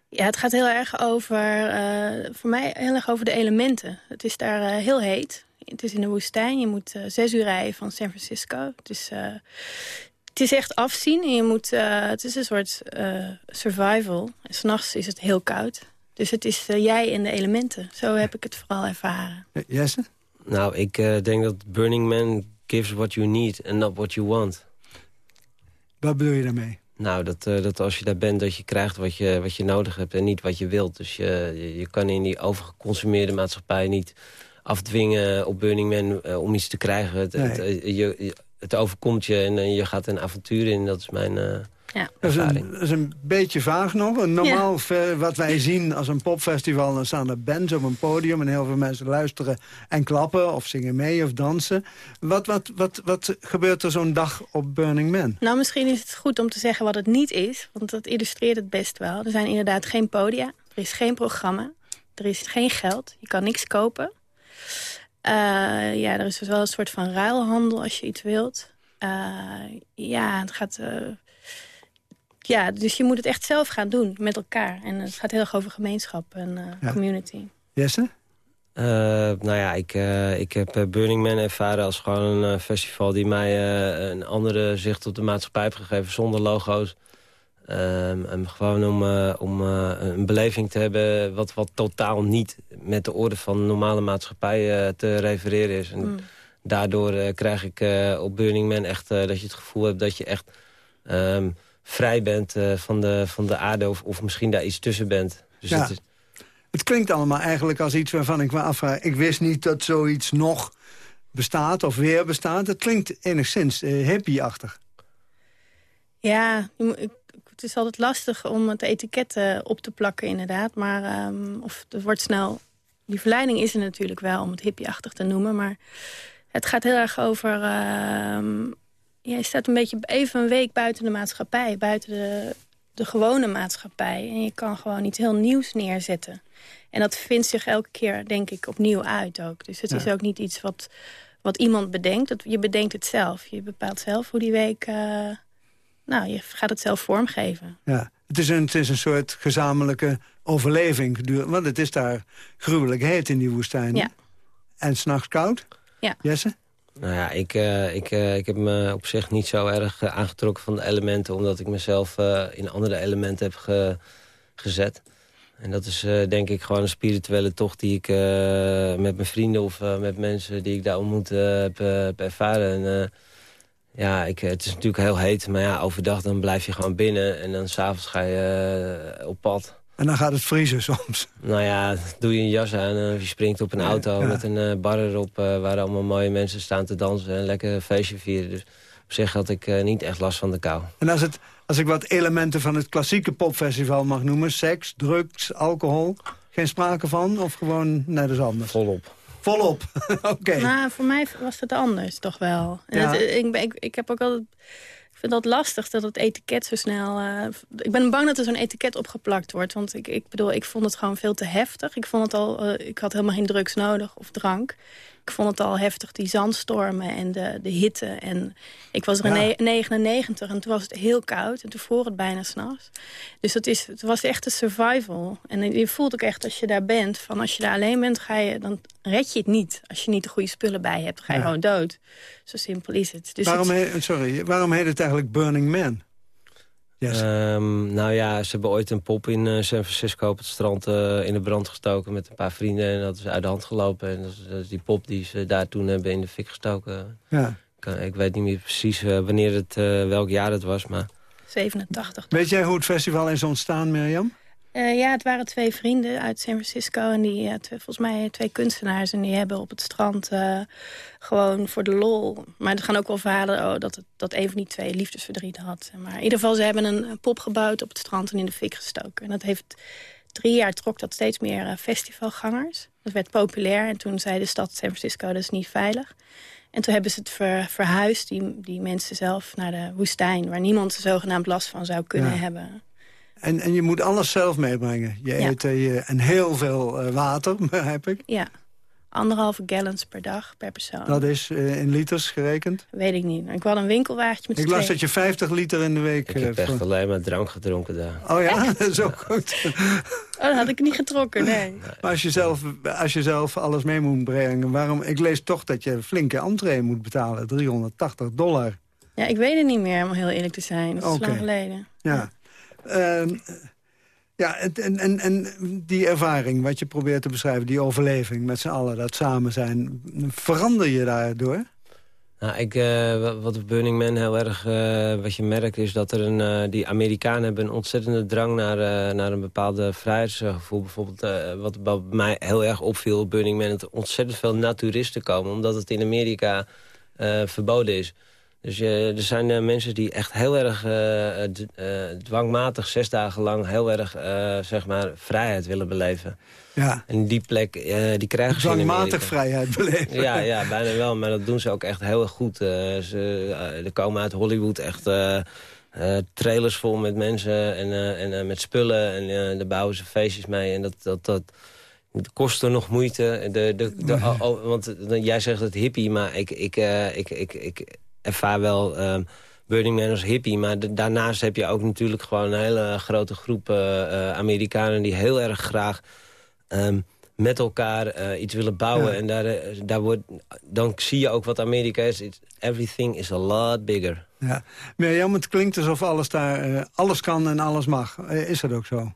Ja, het gaat heel erg over, eh, voor mij heel erg over de elementen. Het is daar eh, heel heet. Het is in de woestijn. Je moet eh, zes uur rijden van San Francisco. Het is, het is echt afzien. En je moet, het is een soort eh, survival. S'nachts is het heel koud. Dus het is eh, jij en de elementen. Zo heb ik het vooral ervaren.
Jesse?
Nou, ik eh, denk dat Burning Man gives what you need and not what you want.
Wat bedoel je daarmee?
Nou, dat, eh, dat als je daar bent, dat je krijgt wat je, wat je nodig hebt en niet wat je wilt. Dus je, je, je kan in die overgeconsumeerde maatschappij niet afdwingen op Burning Man om iets te krijgen. Het, het,
Nee.
je, je- het overkomt je en je gaat een avontuur in. Dat is mijn eh,
ja.
Dat is, een, dat is een beetje vaag nog. Een normaal ver- wat wij zien als een popfestival... dan staan er bands op een podium en heel veel mensen luisteren en klappen... of zingen mee of dansen. Wat, wat, wat, wat gebeurt er zo'n dag op Burning Man?
Nou, misschien is het goed om te zeggen wat het niet is. Want dat illustreert het best wel. Er zijn inderdaad geen podia. Er is geen programma. Er is geen geld. Je kan niks kopen. Eh, ja, er is dus wel een soort van ruilhandel als je iets wilt. Eh, ja, het gaat... eh, ja, dus je moet het echt zelf gaan doen met elkaar. En het gaat heel erg over gemeenschap en eh,
Ja.
community.
Jesse?
Eh, nou ja, ik, eh, ik heb Burning Man ervaren als gewoon een festival... die mij eh, een andere zicht op de maatschappij heeft gegeven zonder logo's. Ehm, en gewoon om, eh, om eh, een beleving te hebben wat, wat totaal niet met de orde van de normale maatschappij te refereren is. En
Mm.
daardoor eh, krijg ik eh, op Burning Man echt eh, dat je het gevoel hebt dat je echt ehm, vrij bent eh, van, de, van de aarde of, of misschien daar iets tussen bent. Dus
Ja.
het is,
Het klinkt allemaal eigenlijk als iets waarvan ik me afvraag... ik wist niet dat zoiets nog bestaat of weer bestaat. Het klinkt enigszins eh, hippie-achtig.
Ja, het is altijd lastig om het etiket eh, op te plakken inderdaad. Maar ehm, of het wordt snel... Die verleiding is er natuurlijk wel om het hippieachtig te noemen. Maar het gaat heel erg over... ehm, je staat een beetje even een week buiten de maatschappij. Buiten de, de gewone maatschappij. En je kan gewoon iets heel nieuws neerzetten. En dat vindt zich elke keer, denk ik, opnieuw uit ook. Dus het
Ja.
is ook niet iets wat, wat iemand bedenkt. Het- je bedenkt het zelf. Je bepaalt zelf hoe die week... eh, nou, je gaat het zelf vormgeven.
Ja. Het, is een, het is een soort gezamenlijke overleving. Want het is daar gruwelijk heet in die woestijn.
Ja.
En s'nachts koud.
Ja.
Jesse?
Nou ja, ik, eh, ik, eh, ik heb me op zich niet zo erg eh, aangetrokken van de elementen... omdat ik mezelf in andere elementen heb ge- gezet. En dat is denk ik gewoon een spirituele tocht... die ik met mijn vrienden of met mensen die ik daar ontmoet heb, ervaren. En, ja, ik, het is natuurlijk heel heet, maar ja, overdag dan blijf je gewoon binnen... en dan s'avonds ga je op pad.
En dan gaat het vriezen soms.
Nou ja, doe je een jas aan en je springt op een auto
ja.
met een eh, bar erop... eh, waar allemaal mooie mensen staan te dansen en lekker een feestje vieren. Dus op zich had ik eh, niet echt last van de kou.
En als, het, als ik wat elementen van het klassieke popfestival mag noemen... seks, drugs, alcohol, geen sprake van? Of gewoon net als anders?
Volop.
Volop, oké.
Nou, voor mij was het anders toch wel. En
Ja.
het, ik, ik, ik heb ook altijd... Ik vind dat lastig dat het etiket zo snel... eh, ik ben bang dat er zo'n etiket opgeplakt wordt. Want ik, ik bedoel, ik vond het gewoon veel te heftig. Ik vond het al... eh, ik had helemaal geen drugs nodig of drank. Ik vond het al heftig, die zandstormen en de, de hitte. En ik was er in
Ja.
ne- 99 en toen was het heel koud. En toen vroor het bijna s'nachts. Dus het, is, het was echt een survival. En je voelt ook echt als je daar bent... van als je daar alleen bent, ga je, dan red je het niet. Als je niet de goede spullen bij hebt, dan ga je
Ja.
gewoon dood. Zo simpel is het. Dus
waarom,
het-
he- sorry, waarom heet het eigenlijk Burning Man?
Ehm, nou ja, ze hebben ooit een pop in eh, San Francisco op het strand eh, in de brand gestoken met een paar vrienden. En dat is uit de hand gelopen. En dat is, dat is die pop die ze daar toen hebben in de fik gestoken.
Ja.
Ik, ik weet niet meer precies eh, wanneer het, eh, welk jaar het was, maar...
87.
Weet jij hoe het festival is ontstaan, Mirjam?
Eh, ja, het waren twee vrienden uit San Francisco. En die, eh, twee, volgens mij twee kunstenaars. En die hebben op het strand eh, gewoon voor de lol. Maar er gaan ook wel verhalen oh, dat, het, dat een van die twee liefdesverdriet had. Maar in ieder geval, ze hebben een, pop gebouwd op het strand en in de fik gestoken. En dat heeft drie jaar trok dat steeds meer eh, festivalgangers. Dat werd populair. En toen zei de stad San Francisco, dat is niet veilig. En toen hebben ze het ver- verhuisd, die, die mensen zelf, naar de woestijn... waar niemand er zogenaamd last van zou kunnen
Ja.
hebben.
En, en je moet alles zelf meebrengen. Je
Ja.
eet eh, je, en heel veel eh, water, begrijp ik.
Ja, anderhalve gallons per dag per persoon.
Dat is eh, in liters gerekend.
Weet ik niet. Ik had een winkelwagentje met
Ik las dat je 50 liter in de week...
Ik heb echt alleen maar drank gedronken daar.
Oh ja, dat is ook goed.
Oh, dat had ik niet getrokken, nee.
Maar als je, zelf, als je zelf alles mee moet brengen... waarom? Ik lees toch dat je flinke entree moet betalen. 380 dollar.
Ja, ik weet het niet meer, om heel eerlijk te zijn. Dat is
Oké.
lang geleden.
Ja. Ja, het- en, en, en die ervaring, wat je probeert te beschrijven... die overleving met z'n allen, dat samen zijn... verander je daardoor?
Nou, ik, wa- wat Burning Man heel erg eh, wat je merkt is dat er een, eh, die Amerikanen hebben een ontzettende drang naar, naar een bepaalde vrijheidsgevoel. Bijvoorbeeld wat bij mij heel erg opviel op Burning Man, dat er ontzettend veel naturisten komen, omdat het in Amerika verboden is. Dus je, er zijn eh, mensen die echt heel erg eh, eh, dwangmatig zes dagen lang heel erg eh, zeg maar vrijheid willen beleven.
Ja.
En die plek, eh, die krijgen ze
Dwangmatig vrijheid beleven.
Ja, ja, bijna wel. Maar dat doen ze ook echt heel erg goed. Eh, ze, eh, er komen uit Hollywood echt eh, eh, trailers vol met mensen en, eh, en eh, met spullen. En eh, daar bouwen ze feestjes mee. En dat, dat, dat kost er nog moeite. De, de, de, oh, oh, want eh, jij zegt het hippie, maar ik, ik, eh, ik, ik, ik ervaar wel... ehm, Burning Man als hippie, maar da- daarnaast heb je ook natuurlijk gewoon een hele grote groep eh, eh, Amerikanen die heel erg graag ehm, met elkaar eh, iets willen bouwen.
Ja.
En daar, daar wordt, dan zie je ook wat Amerika is. It's- everything is a lot bigger.
Ja. Mirjam, het klinkt alsof alles daar alles kan en alles mag. Is dat ook zo?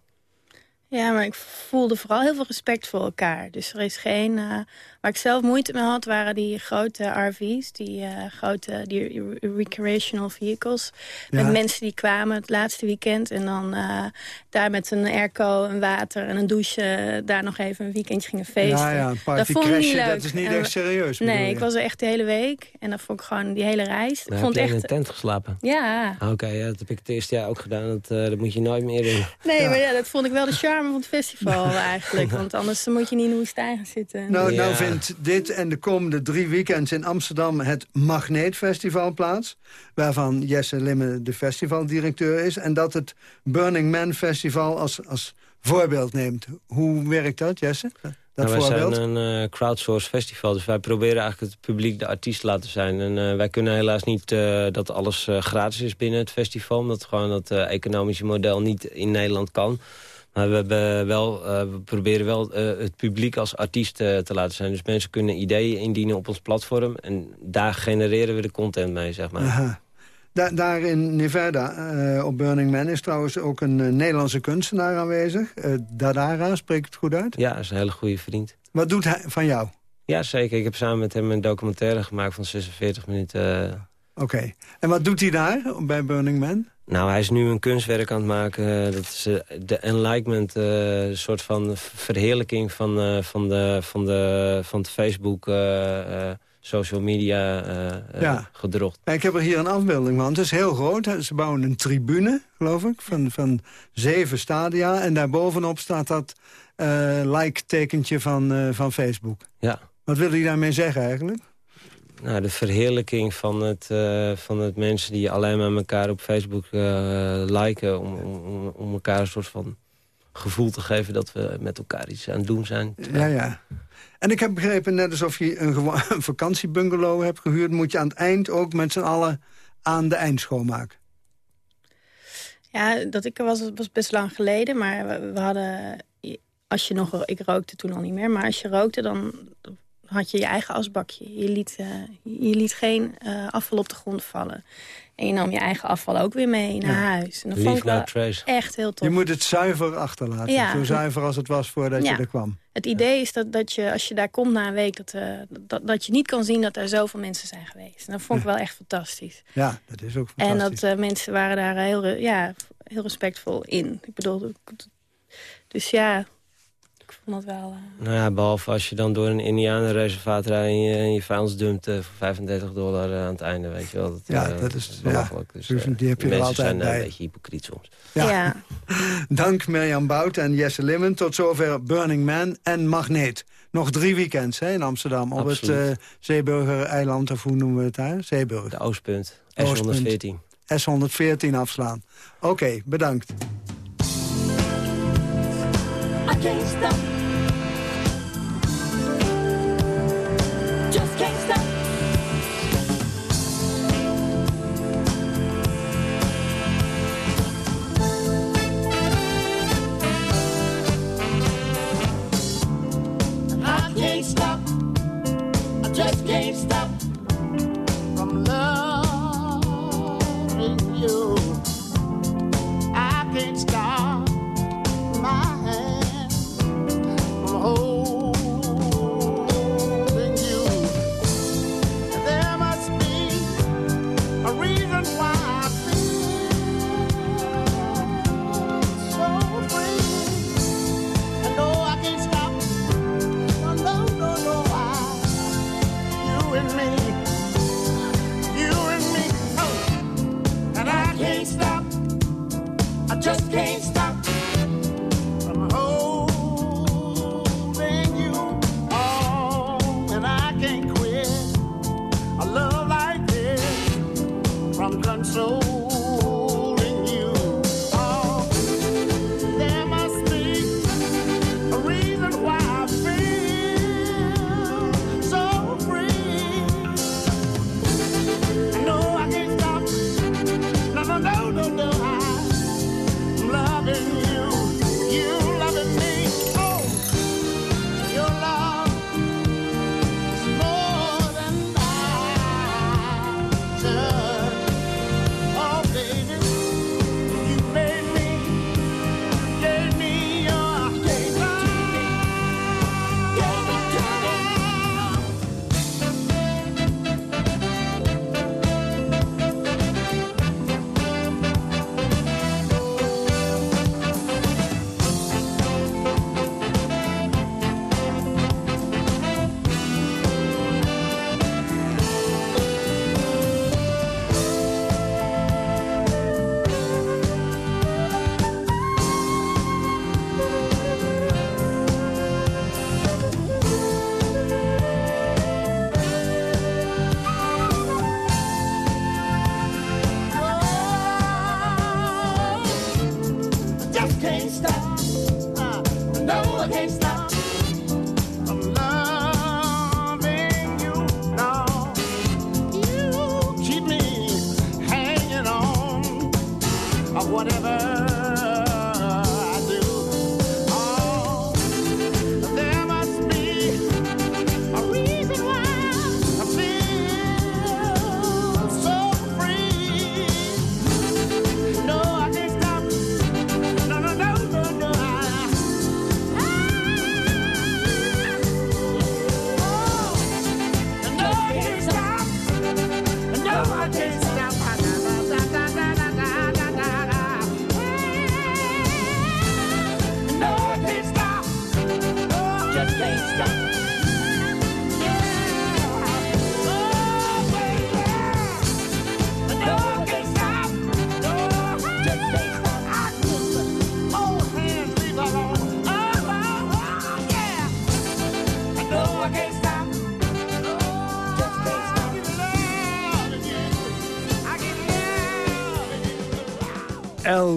Ja, maar ik voelde vooral heel veel respect voor elkaar. Dus er is geen... eh, waar ik zelf moeite mee had, waren die grote RV's. Die eh, grote die re- recreational vehicles.
Ja.
Met mensen die kwamen het laatste weekend. En dan eh, daar met een airco, een water en een douche... eh, daar nog even een weekendje gingen feesten.
Ja, ja, een
dat
party
vond ik niet
crashen,
leuk.
dat is niet
En
echt serieus,
Nee,
je?
ik was er echt de hele week. En dat vond ik gewoon die hele reis. Ik vond
heb je in
echt...
een tent geslapen?
Ja.
Ah, Oké, ja, dat heb ik het eerste jaar ook gedaan. Dat, eh, dat moet je nooit meer doen.
Nee, maar ja, dat vond ik wel de charme van het festival eigenlijk. Want anders moet je niet in de woestijn gaan zitten.
Nou, nou vindt dit en de komende drie weekends in Amsterdam het Magneetfestival plaats. Waarvan Jesse Limme de festivaldirecteur is. En dat het Burning Man Festival als, als voorbeeld neemt. Hoe werkt dat, Jesse? Dat
Nou, wij
voorbeeld?
zijn een eh crowdsource festival, dus wij proberen eigenlijk het publiek de artiest te laten zijn. En eh, wij kunnen helaas niet eh, dat alles gratis is binnen het festival, omdat gewoon dat economische model niet in Nederland kan. Maar we, hebben wel, eh, we proberen wel eh, het publiek als artiest eh, te laten zijn. Dus mensen kunnen ideeën indienen op ons platform en daar genereren we de content mee, zeg maar.
Aha. Da- daar in Nevada, op Burning Man, is trouwens ook een Nederlandse kunstenaar aanwezig. Eh, Dadara, spreekt het goed uit?
Ja, dat is een hele goede vriend.
Wat doet hij van jou?
Ja, zeker. Ik heb samen met hem een documentaire gemaakt van 46 minuten. Eh,
Oké. En wat doet hij daar bij Burning Man?
Nou, hij is nu een kunstwerk aan het maken. Dat is eh, de enlightenment, eh, een soort van verheerlijking van, eh, van, de, van, de, van het Facebook, eh, eh, social media eh, eh,
Ja.
gedrocht.
Ik heb er hier een afbeelding van. Het is heel groot. Ze bouwen een tribune, geloof ik, van, van zeven stadia. En daarbovenop staat dat eh, like-tekentje van, eh, van Facebook.
Ja.
Wat wil hij daarmee zeggen eigenlijk?
Nou, de verheerlijking van het, eh, van het mensen die alleen maar elkaar op Facebook eh, liken... Om, om, om elkaar een soort van gevoel te geven dat we met elkaar iets aan het doen zijn.
Ja, ja. En ik heb begrepen, net alsof je een, vakantiebungalow hebt gehuurd... moet je aan het eind ook met z'n allen aan de eind schoonmaken.
Ja, dat ik er was, was best lang geleden. Maar we, we hadden... Als je nog... Ik rookte toen al niet meer. Maar als je rookte, dan had je je eigen asbakje. Je liet, eh, je liet geen eh, afval op de grond vallen. En je nam je eigen afval ook weer mee naar
Ja.
huis. En dat
Leave
vond ik
no
wel
trace.
echt heel tof.
Je moet het zuiver achterlaten.
Ja.
Zo zuiver als het was voordat
Ja.
je er kwam.
Het idee is dat, dat je, als je daar komt na een week... Dat, eh, dat, dat je niet kan zien dat er zoveel mensen zijn geweest. En dat vond ik wel echt fantastisch.
Ja, dat is ook
En
fantastisch.
dat eh, mensen waren daar heel, ja, heel respectvol in. Ik bedoel, ik- dus ja, ik vond dat wel... eh,
Nou ja, behalve als je dan door een indianenreservaat rijdt... en je, en je vuilnis dumpt eh, voor 35 dollar eh, aan het einde, weet je wel. Dat,
Ja, dat is-
belachelijk.
ja,
Dus,
die heb je
mensen
altijd
zijn
bij.
een beetje hypocriet soms.
Ja. Dank Mirjam Bout en Jesse Limmen. Tot zover Burning Man en Magneet. Nog drie weekends hè, in Amsterdam. Op
Absoluut.
het Zeeburger-eiland, of hoe noemen we het daar? Zeeburger.
De Oostpunt,
Oostpunt.
S114.
S114 afslaan. Oké, bedankt.
I can't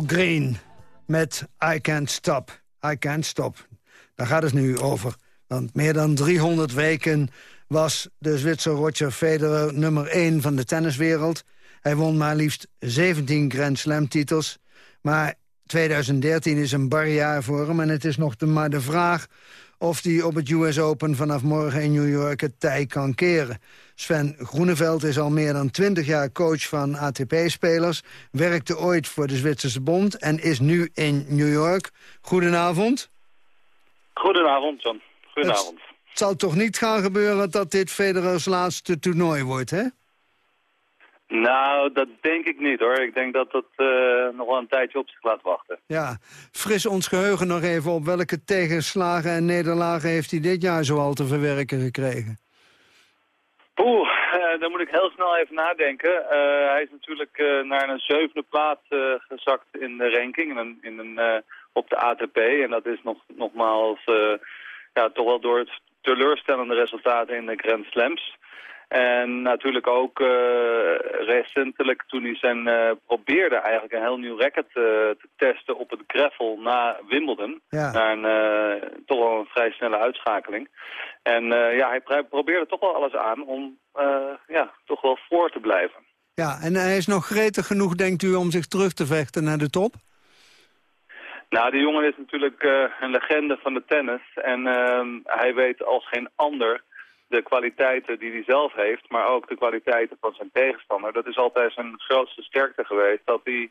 Green met I Can't Stop. I Can't Stop. Daar gaat het nu over. Want meer dan 300 weken was de Zwitser Roger Federer nummer 1 van de tenniswereld. Hij won maar liefst 17 Grand Slam titels. Maar 2013 is een bar jaar voor hem en het is nog de, maar de vraag of hij op het US Open vanaf morgen in New York het tij kan keren. Sven Groeneveld is al meer dan 20 jaar coach van ATP-spelers... werkte ooit voor de Zwitserse Bond en is nu in New York. Goedenavond.
Goedenavond, John. Goedenavond.
Het zal toch niet gaan gebeuren dat dit Federers laatste toernooi wordt, hè?
Nou, dat denk ik niet hoor. Ik denk dat het eh, nog wel een tijdje op zich laat wachten.
Ja, fris ons geheugen nog even op. Welke tegenslagen en nederlagen heeft hij dit jaar zoal te verwerken gekregen?
Oeh, uh, dan moet ik heel snel even nadenken. Uh, hij is natuurlijk naar een zevende plaats gezakt in de ranking, in een, in een, op de ATP. En dat is nog, nogmaals ja, toch wel door het teleurstellende resultaten in de Grand Slams. En natuurlijk ook uh, recentelijk toen hij zijn uh, probeerde eigenlijk een heel nieuw racket uh, te testen op het gravel na Wimbledon.
Ja.
Naar een toch wel een vrij snelle uitschakeling. En ja, hij probeerde toch wel alles aan om ja, toch wel voor te blijven.
Ja, en hij is nog gretig genoeg, denkt u, om zich terug te vechten naar de top?
Nou, die jongen is natuurlijk een legende van de tennis. En ehm, hij weet als geen ander de kwaliteiten die hij zelf heeft, maar ook de kwaliteiten van zijn tegenstander. Dat is altijd zijn grootste sterkte geweest, dat hij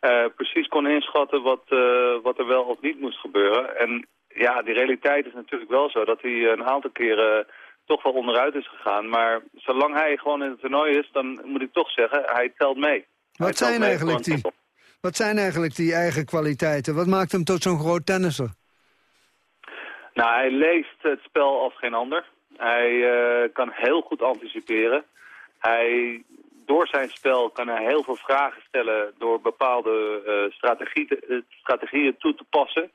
uh, precies kon inschatten wat, uh, wat er wel of niet moest gebeuren. En ja, die realiteit is natuurlijk wel zo dat hij een aantal keren toch wel onderuit is gegaan. Maar zolang hij gewoon in het toernooi is, dan moet ik toch zeggen, hij telt mee.
Wat, zijn, eigenlijk die, wat zijn eigenlijk die eigen kwaliteiten? Wat maakt hem tot zo'n groot tennisser?
Nou, hij leest het spel als geen ander. Hij uh, kan heel goed anticiperen. Hij, door zijn spel kan hij heel veel vragen stellen door bepaalde uh, strategieën, strategieën toe te passen.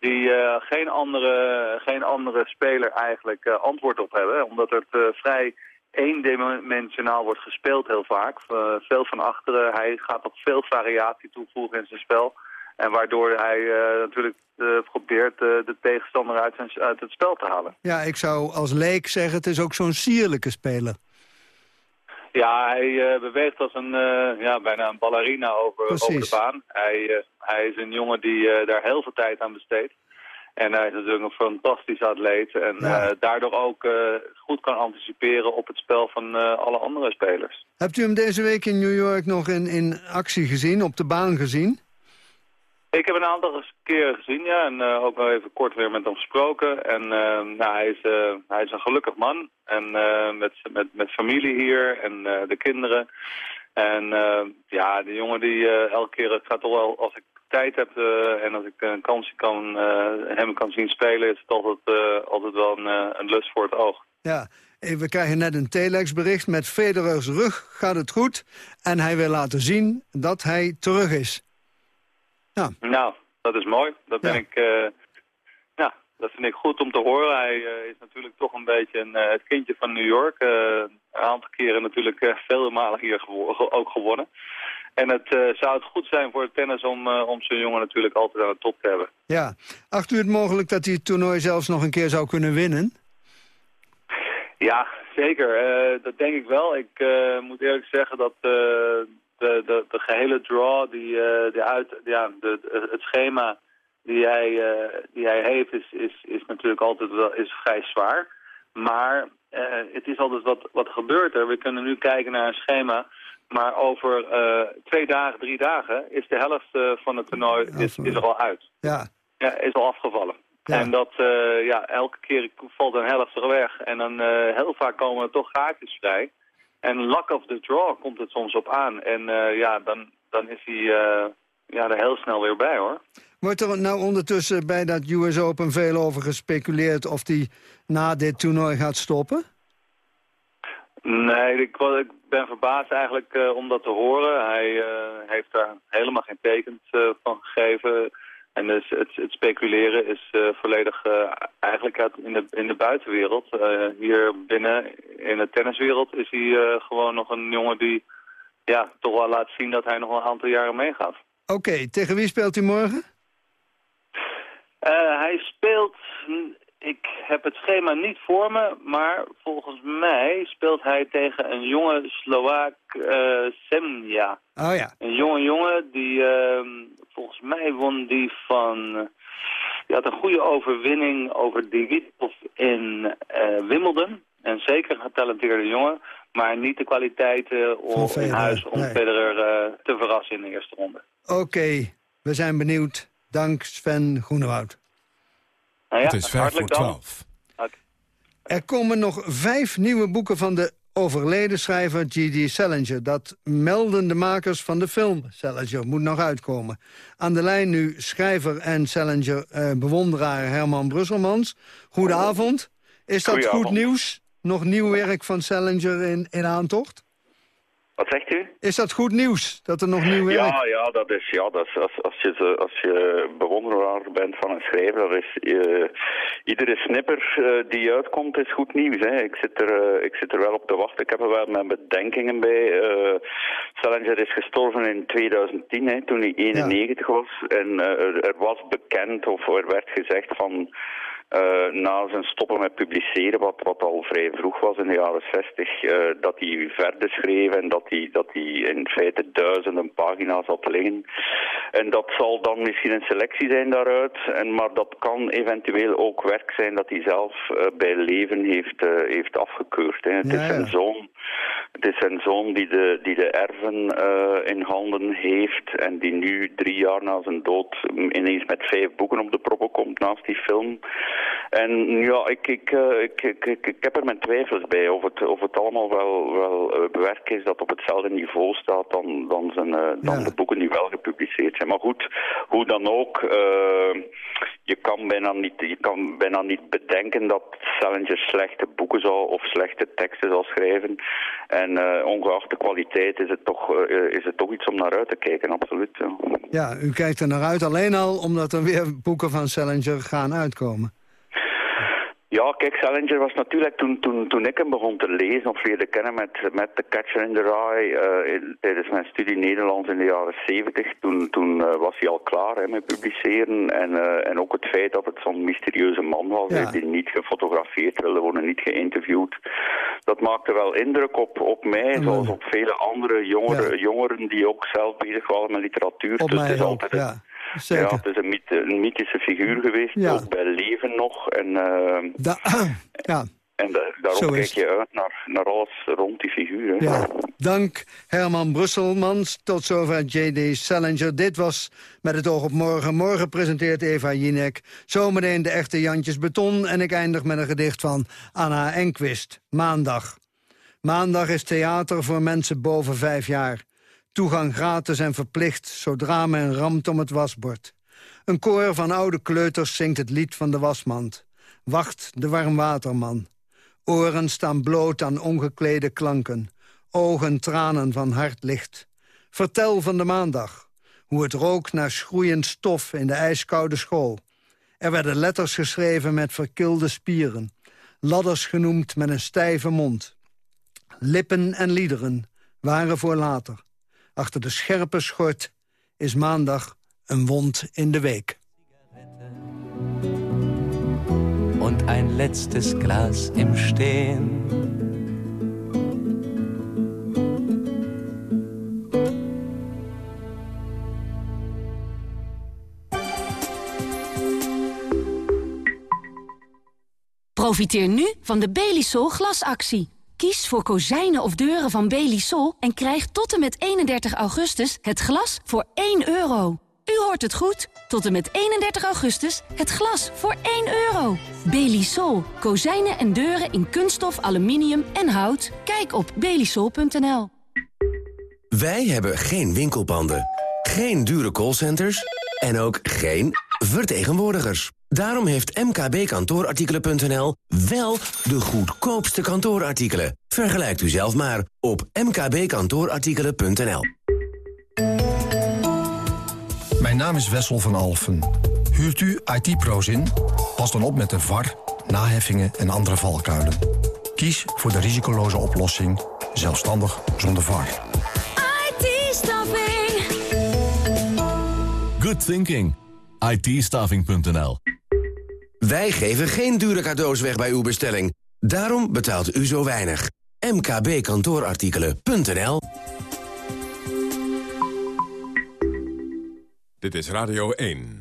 Die geen, andere, geen andere speler eigenlijk antwoord op hebben. Omdat het vrij eendimensionaal wordt gespeeld heel vaak. veel van achteren. Hij gaat nog veel variatie toevoegen in zijn spel. En waardoor hij uh, natuurlijk uh, probeert uh, de tegenstander uit, zijn, uit het spel te halen.
Ja, ik zou als leek zeggen, het is ook zo'n sierlijke speler.
Ja, hij beweegt als een, ja, bijna een ballerina over, over de baan. Hij, hij is een jongen die daar heel veel tijd aan besteedt. En hij is natuurlijk een fantastische atleet. En ja. daardoor ook goed kan anticiperen op het spel van alle andere spelers.
Hebt u hem deze week in New York nog in, in actie gezien, op de baan gezien?
Ik heb een aantal keren gezien, ja, en uh, ook wel even kort weer met hem gesproken. En uh, nou, hij, is, uh, hij is een gelukkig man, en met, met, met familie hier en de kinderen. En ja, de jongen die elke keer, het gaat toch wel, als ik tijd heb en als ik een kansje kan, hem kan zien spelen, is het altijd, altijd wel een, een lust voor het oog.
Ja, we krijgen net een telex-bericht. Met Federers rug gaat het goed. En hij wil laten zien dat hij terug is.
Ja. Nou, dat is mooi. Dat ben ik... Uh, ja, dat vind ik goed om te horen. Hij uh, is natuurlijk toch een beetje een, uh, het kindje van New York. een aantal keren natuurlijk vele malen hier gewo ook gewonnen. En het zou het goed zijn voor het tennis om, om zo'n jongen natuurlijk altijd aan de top te hebben.
Ja. Acht u het mogelijk dat hij het toernooi zelfs nog een keer zou kunnen winnen?
Ja, zeker. dat denk ik wel. Ik moet eerlijk zeggen dat de, de, de gehele draw, die, die uit, ja, de, het schema die hij, uh, die hij heeft, is, is, is natuurlijk altijd wel is vrij zwaar. Maar uh, het is altijd wat, wat gebeurt er. We kunnen nu kijken naar een schema. Maar over twee dagen, drie dagen is de helft van het toernooi is, is er al uit.
Ja.
Ja, is al afgevallen. Ja. En dat, ja, elke keer valt een helft er weg. En dan heel vaak komen er toch gaatjes vrij. En luck of the draw komt het soms op aan. En uh, ja, dan, dan is hij uh, ja, er heel snel weer bij, hoor.
Wordt er nou ondertussen bij dat US Open veel over gespeculeerd... of hij na dit toernooi gaat stoppen?
Nee, ik, ik ben verbaasd eigenlijk uh, om dat te horen. Hij heeft daar helemaal geen tekens van gegeven... En dus het, het speculeren is uh, volledig uh, eigenlijk uit in, de, in de buitenwereld. Uh, hier binnen in de tenniswereld is hij gewoon nog een jongen die ja, toch wel laat zien dat hij nog een aantal jaren meegaat.
Oké, okay, tegen wie speelt hij morgen?
Eh, hij speelt, ik heb het schema niet voor me, maar volgens mij speelt hij tegen een jonge Slovaak eh Semja.
Oh ja.
Een jonge jongen die, ehm, volgens mij won die van, die had een goede overwinning over Divitov in eh, Wimbledon. En zeker een getalenteerde jongen, maar niet de kwaliteiten om in huis om
nee.
Federer eh, te verrassen in de eerste ronde.
Oké, we zijn benieuwd. Dank Sven Groenewoud.
Nou ja,
Het is vijf voor twaalf.
Er komen nog vijf nieuwe boeken van de overleden schrijver G.D. Salinger. Dat melden de makers van de film Salinger. Moet nog uitkomen. Aan de lijn nu schrijver en Salinger-bewonderaar Herman Brusselmans. Goedenavond. Is dat goed nieuws? Nog nieuw werk van Salinger in, in aantocht?
Wat zegt u?
Is dat goed nieuws, dat er nog nieuw werk...
Ja, ja, dat is, ja dat is, als, als, je, als je bewonderaar bent van een schrijver, dat is, eh, iedere snipper eh, die uitkomt is goed nieuws. Hè. Ik, zit er, eh, ik zit er wel op te wachten. Ik heb er wel mijn bedenkingen bij. Eh Salinger is gestorven in 2010, hè, toen hij 91 was. En er was bekend, of er werd gezegd van... eh, na zijn stoppen met publiceren, wat, wat al vrij vroeg was in de jaren 60, eh, dat hij verder schreef en dat hij, dat hij in feite duizenden pagina's had liggen. En dat zal dan misschien een selectie zijn daaruit, en, maar dat kan eventueel ook werk zijn dat hij zelf eh, bij leven heeft, heeft afgekeurd. Hè. Het
Ja,
is zijn
ja.
zoon. Het is zijn zoon die de, die de erven eh, in handen heeft en die nu drie jaar na zijn dood mm, ineens met vijf boeken op de proppen komt naast die film. En ja, ik, ik, eh, ik, ik, ik, ik heb er mijn twijfels bij of het, of het allemaal wel, wel eh, werk is dat op hetzelfde niveau staat dan, dan, zijn, eh, dan de boeken die wel gepubliceerd zijn. Maar goed, hoe dan ook, je, kan bijna niet, je kan bijna niet bedenken dat Salinger slechte boeken zou of slechte teksten zal schrijven. En ongeacht de kwaliteit is het, toch, is het toch iets om naar uit te kijken, absoluut. ja.
Ja, u kijkt er naar uit alleen al omdat er weer boeken van Salinger gaan uitkomen.
Ja, kijk, Salinger was natuurlijk toen, toen, toen ik hem begon te lezen of leerde kennen met, met The Catcher in the Rye eh, tijdens mijn studie Nederlands in de jaren 70. Toen, toen eh, was hij al klaar hè, met publiceren. En, eh, en ook het feit dat het zo'n mysterieuze man was, die niet gefotografeerd wilde worden, niet geïnterviewd. Dat maakte wel indruk op, op mij, zoals op vele andere jongeren, jongeren die ook zelf bezig waren met literatuur.
Op
Dus het
mij
is
ook,
altijd
ja. Zeker.
ja, het is een, mythe- een mythische figuur geweest,
Ja.
ook bij leven nog. En, eh,
Da ja,
en daarom kijk je uit naar, naar alles rond die figuur. Hè.
ja. Dank Herman Brusselmans. Tot zover J.D. Salinger. Dit was Met het oog op morgen. Morgen presenteert Eva Jinek. Zometeen de echte Jantjes Beton. En ik eindig met een gedicht van Anna Enquist. Maandag. Maandag is theater voor mensen boven vijf jaar. Toegang gratis en verplicht, zodra men ramt om het wasbord. Een koor van oude kleuters zingt het lied van de wasmand. Wacht de warmwaterman. Oren staan bloot aan ongeklede klanken. Ogen tranen van hard licht. Vertel van de maandag. Hoe het rook naar schroeiend stof in de ijskoude school. Er werden letters geschreven met verkilde spieren. Ladders genoemd met een stijve mond. Lippen en liederen waren voor later. Achter de scherpe schort is maandag een wond in de week.
und ein letztes Glas im Stehen.
Profiteer nu van de Belisol glasactie. Kies voor kozijnen of deuren van Belisol en krijg tot en met 31 augustus het glas voor 1 euro. U hoort het goed. Tot en met 31 augustus het glas voor 1 euro. Belisol. Kozijnen en deuren in kunststof, aluminium en hout. Kijk op belisol.nl.
Wij hebben geen winkelpanden, geen dure callcenters en ook geen vertegenwoordigers. Daarom heeft mkbkantoorartikelen.nl wel de goedkoopste kantoorartikelen. Vergelijkt u zelf maar op mkbkantoorartikelen.nl.
Mijn naam is Wessel van Alfen. Huurt u IT-pro's in? Pas dan op met de VAR, naheffingen en andere valkuilen. Kies voor de risicoloze oplossing, zelfstandig zonder VAR.
IT-staffing.
Good thinking. itstaffing.nl
Wij geven geen dure cadeaus weg bij uw bestelling. Daarom betaalt u zo weinig. mkbkantoorartikelen.nl
Dit is Radio 1.